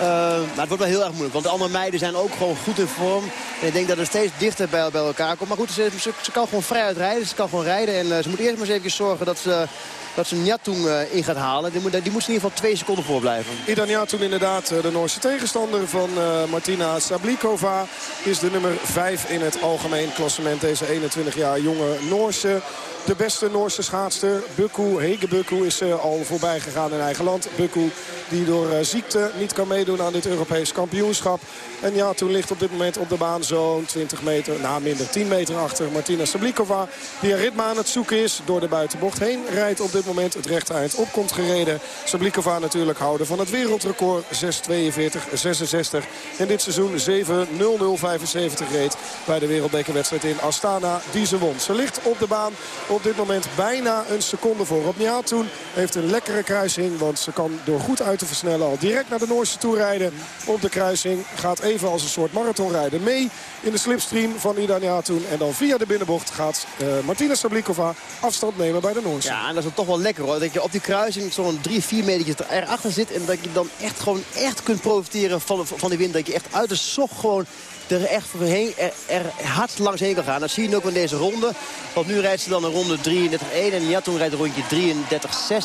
Uh, maar het wordt wel heel erg moeilijk. Want de andere meiden zijn ook gewoon goed in vorm. En ik denk dat het steeds dichter bij, bij elkaar komt. Maar goed, ze, kan gewoon vrij uitrijden. Ze kan gewoon rijden. En uh, ze moet eerst maar eens even zorgen dat ze dat ze Njatung uh, in gaat halen. Die moet, die moet in ieder geval twee seconden voor blijven. Idan Njatung inderdaad de Noorse tegenstander van Martina Sablikova. Is de nummer 5 in het algemeen klassement. Deze 21 jaar jonge Noorse. De beste Noorse schaatster, Bukku, Hege Bukku, is uh, al voorbij gegaan in eigen land. Bukku die door uh, ziekte niet kan meedoen aan dit Europees kampioenschap. En ja, toen ligt op dit moment op de baan zo'n 20 meter, nou minder 10 meter achter Martina Sablikova. Die een ritme aan het zoeken is, door de buitenbocht heen rijdt op dit moment het rechte eind op komt gereden. Sablikova natuurlijk houden van het wereldrecord 6.42.66. En dit seizoen 7.00.75 reed bij de wereldbekerwedstrijd in Astana die ze won. Ze ligt op de baan op dit moment bijna een seconde voor. Op toen heeft een lekkere kruising, want ze kan door goed uit te versnellen al direct naar de Noorse toe rijden. Op de kruising gaat even als een soort marathonrijden mee in de slipstream van Ida Niatoen. En dan via de binnenbocht gaat uh, Martina Sablikova afstand nemen bij de Noorse. Ja, en dat is toch wel lekker hoor. Dat je op die kruising zo'n 3, 4 meter erachter zit. En dat je dan echt gewoon echt kunt profiteren van, van die wind. Dat je echt uit de sok gewoon er echt voorheen, er, hard langs heen kan gaan. Dat zie je ook in deze ronde. Want nu rijdt ze dan een ronde 33-1 en Jaton rijdt een rondje 33-6.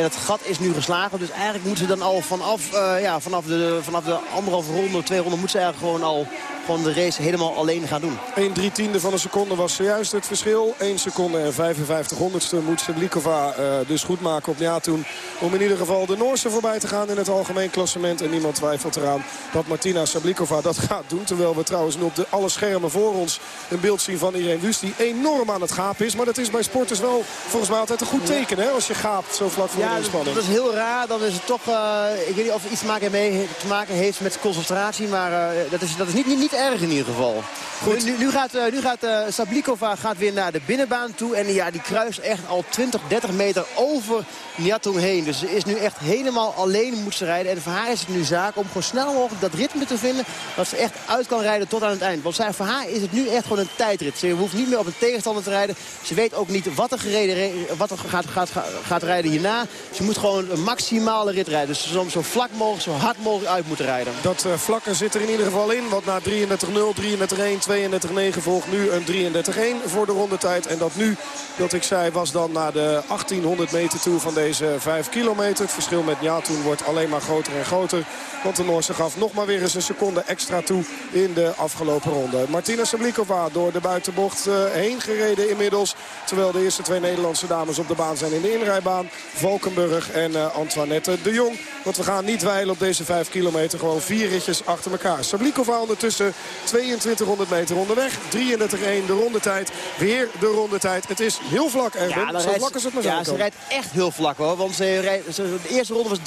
En het gat is nu geslagen. Dus eigenlijk moeten ze dan al vanaf, uh, ja, vanaf, de, vanaf de anderhalve ronde, twee ronden... moeten ze eigenlijk gewoon al gewoon de race helemaal alleen gaan doen. 1 3 tiende van een seconde was zojuist het verschil. 1 seconde en 55 honderdste moet Sablikova uh, dus goed maken op Njatoen. Om in ieder geval de Noorse voorbij te gaan in het algemeen klassement. En niemand twijfelt eraan dat Martina Sablikova dat gaat doen. Terwijl we trouwens nu op de alle schermen voor ons een beeld zien van Irene Wust. Die enorm aan het gapen is. Maar dat is bij sporters wel volgens mij altijd een goed teken. Hè, als je gaapt zo vlak voor inspanning. dat is heel raar. Dan is het toch, uh, ik weet niet of het iets te maken, mee, te maken heeft met concentratie. Maar uh, dat is, dat is niet, niet, niet erg in ieder geval. Goed. Nu, nu gaat, nu gaat uh, Sablikova gaat weer naar de binnenbaan toe. En ja, die kruist echt al 20, 30 meter over Njatung heen. Dus ze is nu echt helemaal alleen moet ze rijden. En voor haar is het nu zaak om gewoon snel mogelijk dat ritme te vinden. Dat ze echt uit kan rijden tot aan het eind. Want zij, voor haar is het nu echt gewoon een tijdrit. Ze hoeft niet meer op een tegenstander te rijden. Ze weet ook niet wat er, gereden, wat er gaat, gaat, gaat rijden hierna. Ze moet gewoon een maximale rit rijden. Dus zo, zo vlak mogelijk, zo hard mogelijk uit moeten rijden. Dat uh, vlakken zit er in ieder geval in. Want na 3,5 33-0, 33-1, 32-9 volgt nu een 33-1 voor de rondetijd. En dat nu, dat ik zei, was dan na de 1800 meter toe van deze 5 kilometer. Het verschil met Njatoen wordt alleen maar groter en groter. Want de Noorse gaf nog maar weer eens een seconde extra toe in de afgelopen ronde. Martina Sablikova door de buitenbocht uh, heen gereden inmiddels. Terwijl de eerste twee Nederlandse dames op de baan zijn in de inrijbaan. Valkenburg en uh, Antoinette de Jong. Want we gaan niet wijlen op deze 5 kilometer. Gewoon vier ritjes achter elkaar. Sablikova ondertussen 2200 meter onderweg. 33-1 de rondetijd. Weer de rondetijd. Het is heel vlak, Erwin. Ja, Zo vlak als het maar Ja, ze rijdt echt heel vlak hoor. Want ze rijdt, de eerste ronde was 33-0,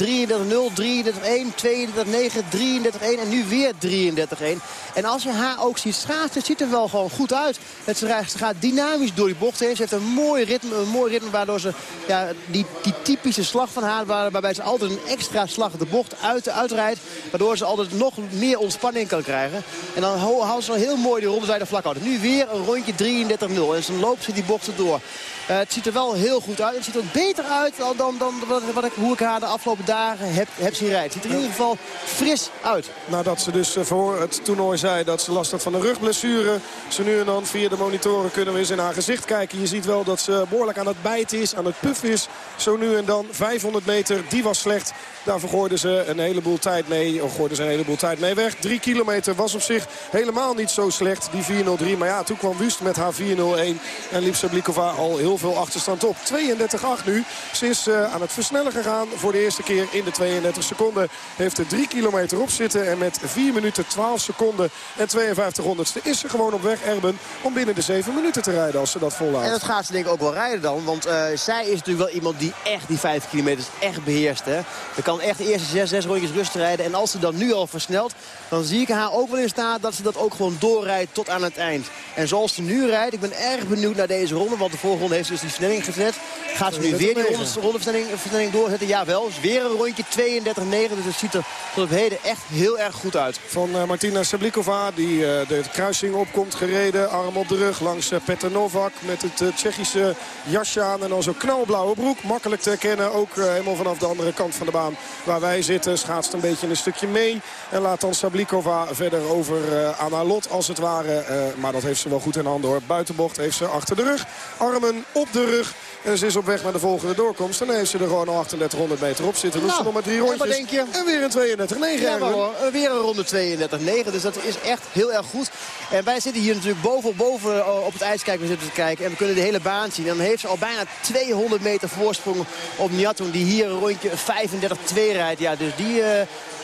33-1, 32-9, 33-1 en nu weer 33-1. En als je haar ook ziet schaatsen, het ziet er wel gewoon goed uit. Het, ze, rijdt, ze gaat dynamisch door die bocht heen. Ze heeft een mooi ritme, een mooi ritme waardoor ze ja, die, die typische slag van haar... waarbij ze altijd een extra slag de bocht uit, uitrijdt. Waardoor ze altijd nog meer ontspanning kan krijgen. En dan houdt ze heel mooi die rondezijde vlak houden. Nu weer een rondje 33-0. En ze loopt ze die bochten door. Uh, het ziet er wel heel goed uit. Het ziet er beter uit dan, dan, dan wat, wat ik, hoe ik haar de afgelopen dagen heb, heb zien rijden. Het ziet er in ieder geval fris uit. Nadat ze dus eh, voor het toernooi zei dat ze last had van een rugblessure. Ze nu en dan via de monitoren kunnen we eens in haar gezicht kijken. Je ziet wel dat ze behoorlijk aan het bijten is, aan het puffen is. Zo nu en dan 500 meter, die was slecht. Daarvoor gooiden ze een heleboel tijd mee. Of gooiden ze een heleboel tijd mee weg. 3 kilometer was op zich helemaal niet zo slecht. Die 4-0-3. Maar ja, toen kwam Wust met haar 4-0-1. En liep Sablikova al heel veel achterstand op. 32-8 nu. Ze is uh, aan het versnellen gegaan. Voor de eerste keer in de 32 seconden. Heeft er 3 kilometer op zitten. En met 4 minuten 12 seconden en 52 honderdste is ze gewoon op weg, Erben. Om binnen de 7 minuten te rijden als ze dat volhoudt. En dat gaat ze denk ik ook wel rijden dan. Want uh, zij is natuurlijk wel iemand die echt die 5 kilometers echt beheerst. Hè. Er kan echt de eerste 6, 6 rondjes rust rijden. En als ze dan nu al versnelt, dan zie ik haar ook wel in staat dat ze dat ook gewoon doorrijdt tot aan het eind. En zoals ze nu rijdt, ik ben erg benieuwd naar deze ronde. Want de vorige ronde heeft ze dus die versnelling gezet. Gaat ze nu weer die ronde, rondeversnelling versnelling doorzetten? Jawel, is weer een rondje 32-9. Dus het ziet er tot op heden echt heel erg goed uit. Van uh, Martina Sablikova, die uh, de kruising opkomt gereden. Arm op de rug langs uh, Novak met het Tsjechische jasje aan. En dan zo'n knalblauwe broek. Makkelijk te herkennen, ook helemaal vanaf de andere kant van de baan waar wij zitten. Schaatst een beetje een stukje mee. En laat dan Sablikova verder over aan haar lot als het ware. maar dat heeft ze wel goed in handen hoor. Buitenbocht heeft ze achter de rug. Armen op de rug. En ze is op weg naar de volgende doorkomst. En dan heeft ze er gewoon al 3800 meter op zitten. Dus nou, ze nog maar drie rondjes. Denk je? En weer een 32-9. Ja, hoor. Weer een ronde 32-9. Dus dat is echt heel erg goed. En wij zitten hier natuurlijk boven, boven op het ijskijken zitten te kijken. En we kunnen de hele baan zien. En dan heeft ze al bijna 200 meter voorsprong op Njatun. Die hier een rondje 35-2 rijdt. Ja, dus die... Uh,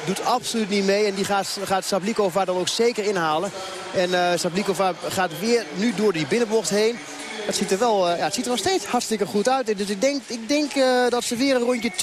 doet absoluut niet mee. En die gaat, gaat Sablikova dan ook zeker inhalen. En uh, Sablikova gaat weer nu door die binnenbocht heen. Het ziet er wel uh, ja, het ziet er nog steeds hartstikke goed uit. Dus ik denk, ik denk uh, dat ze weer een rondje 32-9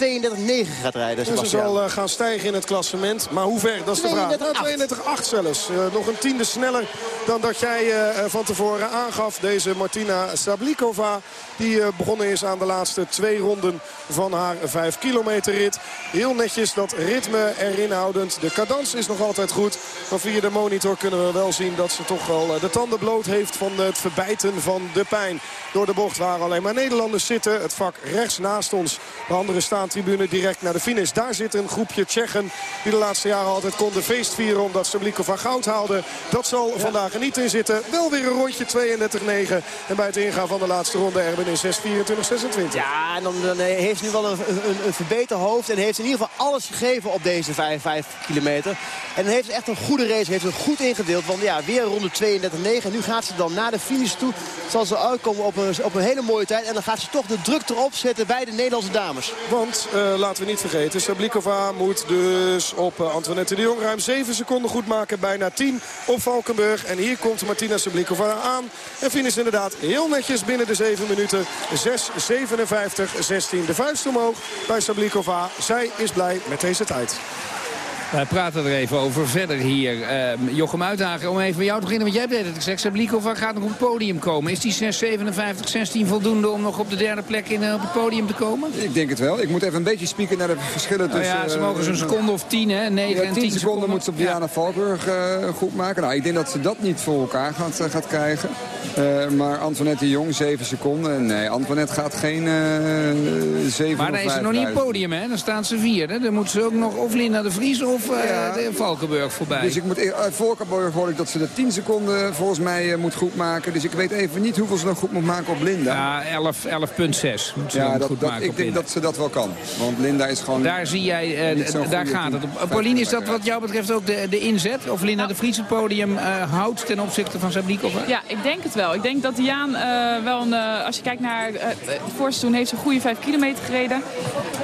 gaat rijden. Dus ze zal uh, gaan stijgen in het klassement. Maar hoe ver, dat is de vraag. 32-8 zelfs. nog een tiende sneller dan dat jij van tevoren aangaf. Deze Martina Sablikova. Die begonnen is aan de laatste twee ronden van haar 5 kilometer rit. Heel netjes dat ritme erin houdend. De cadans is nog altijd goed. Maar via de monitor kunnen we wel zien dat ze toch wel de tanden bloot heeft van het verbijten van de pijn door de bocht waar alleen maar Nederlanders zitten. Het vak rechts naast ons. De andere staantribune direct naar de finish. Daar zit een groepje Tsjechen die de laatste jaren altijd konden feestvieren omdat van goud haalden. Dat zal vandaag er niet in zitten. Wel weer een rondje 32-9. En bij het ingaan van de laatste ronde Erben in 6-24-26. Ja, en dan, dan, heeft ze nu wel een, een, een verbeter hoofd. En heeft in ieder geval alles gegeven op deze 5, 5 kilometer. En dan heeft ze echt een goede race. Heeft ze goed ingedeeld. Want ja, weer ronde 32-9. En nu gaat ze dan naar de finish toe. Zal ze uitkomen op een, op een hele mooie tijd. En dan gaat ze toch de druk erop zetten bij de Nederlandse dames. Want, uh, laten we niet vergeten, Sablikova moet dus op uh, Antoinette de Jong ruim 7 seconden goed maken. Bijna 10 op Valkenburg. En hier komt Martina Sablikova aan. En finish inderdaad heel netjes binnen de 7 minuten. 6, 57, 16. De vuist omhoog bij Sablikova. Zij is blij met deze tijd. Wij praten er even over verder hier. Uh, Jochem Uitdagen, om even met jou te beginnen. Want jij hebt het gezegd, Sablikova gaat nog op het podium komen. Is die 657, 16 voldoende om nog op de derde plek in, uh, op het podium te komen? Ik denk het wel. Ik moet even een beetje spieken naar de verschillen tussen... Nou ja, ze mogen zo'n uh, seconde of 10, hè? 9 ja, en 10 seconden. seconden moet ze op Diana ja. Valburg uh, goed maken. Nou, ik denk dat ze dat niet voor elkaar gaat, uh, gaat krijgen. Maar Antoinette de Jong, 7 seconden. Nee, Antoinette gaat geen uh, 7 Maar dan is ze nog niet op het podium, hè? Dan staan ze vier. Hè? Dan moeten ze ook nog of Linda de Vries of uh, de Valkenburg voorbij. Dus ik moet, uit eh, Valkenburg hoor ik dat ze de 10 seconden volgens mij uh, moet goed maken. Dus ik weet even niet hoeveel ze nog goed moet maken op Linda. Ja, 11,6 11 moet ze ja, dat, goed dat, maken Ik denk dat ze dat wel kan. Want Linda is gewoon Daar zie jij, uh, daar gaat het. Pauline, is dat wat jou betreft ook de, de inzet? Of Linda de Vries het podium houdt ten opzichte van Sablikova? Ja, ik denk het wel. Ik denk dat Diaan wel een, als je kijkt naar het voorste toen heeft ze een goede 5 kilometer gereden.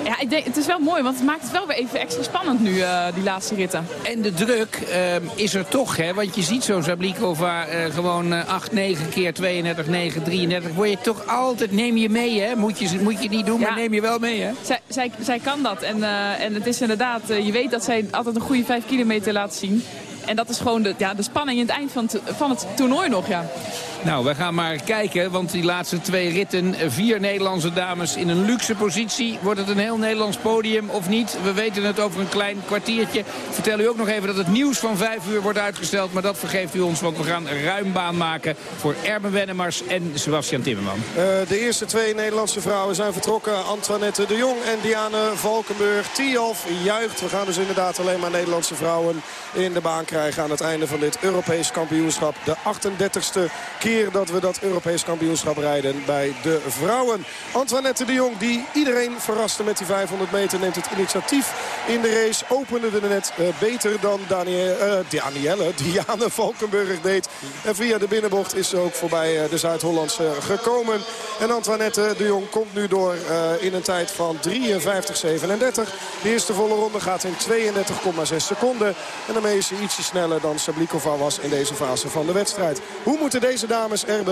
Ja, ik denk, het is wel mooi, want het maakt het wel weer even extra spannend nu, uh, die laatste ritten. En de druk uh, is er toch, hè? Want je ziet zo'n Sablikova uh, gewoon 8, 9 keer 32, 9, 33. Word je toch altijd, neem je mee, hè? Moet je, moet je niet doen, ja. maar neem je wel mee, hè? Zij, zij, zij kan dat. En, en het is inderdaad, je weet dat zij altijd een goede 5 kilometer laat zien. En dat is gewoon de, ja, de spanning in het eind van het, van het toernooi nog, ja. Nou, we gaan maar kijken, want die laatste twee ritten... vier Nederlandse dames in een luxe positie. Wordt het een heel Nederlands podium of niet? We weten het over een klein kwartiertje. Vertel u ook nog even dat het nieuws van vijf uur wordt uitgesteld. Maar dat vergeeft u ons, want we gaan ruim baan maken... voor Erben Wennemars en Sebastian Timmerman. Uh, de eerste twee Nederlandse vrouwen zijn vertrokken. Antoinette de Jong en Diane Valkenburg. Tialf juicht. We gaan dus inderdaad alleen maar Nederlandse vrouwen in de baan krijgen... aan het einde van dit Europees kampioenschap. De 38ste keer dat we dat Europees kampioenschap rijden bij de vrouwen. Antoinette de Jong die iedereen verraste met die 500 meter neemt het initiatief in de race. Opende de net uh, beter dan uh, Danielle, Diane Valkenburg deed. En via de binnenbocht is ze ook voorbij uh, de Zuid-Hollandse gekomen. En Antoinette de Jong komt nu door in een tijd van 53-37. De eerste volle ronde gaat in 32,6 seconden. En daarmee is ze ietsje sneller dan Sablikova was in deze fase van de wedstrijd. Hoe moeten deze dames dames Erben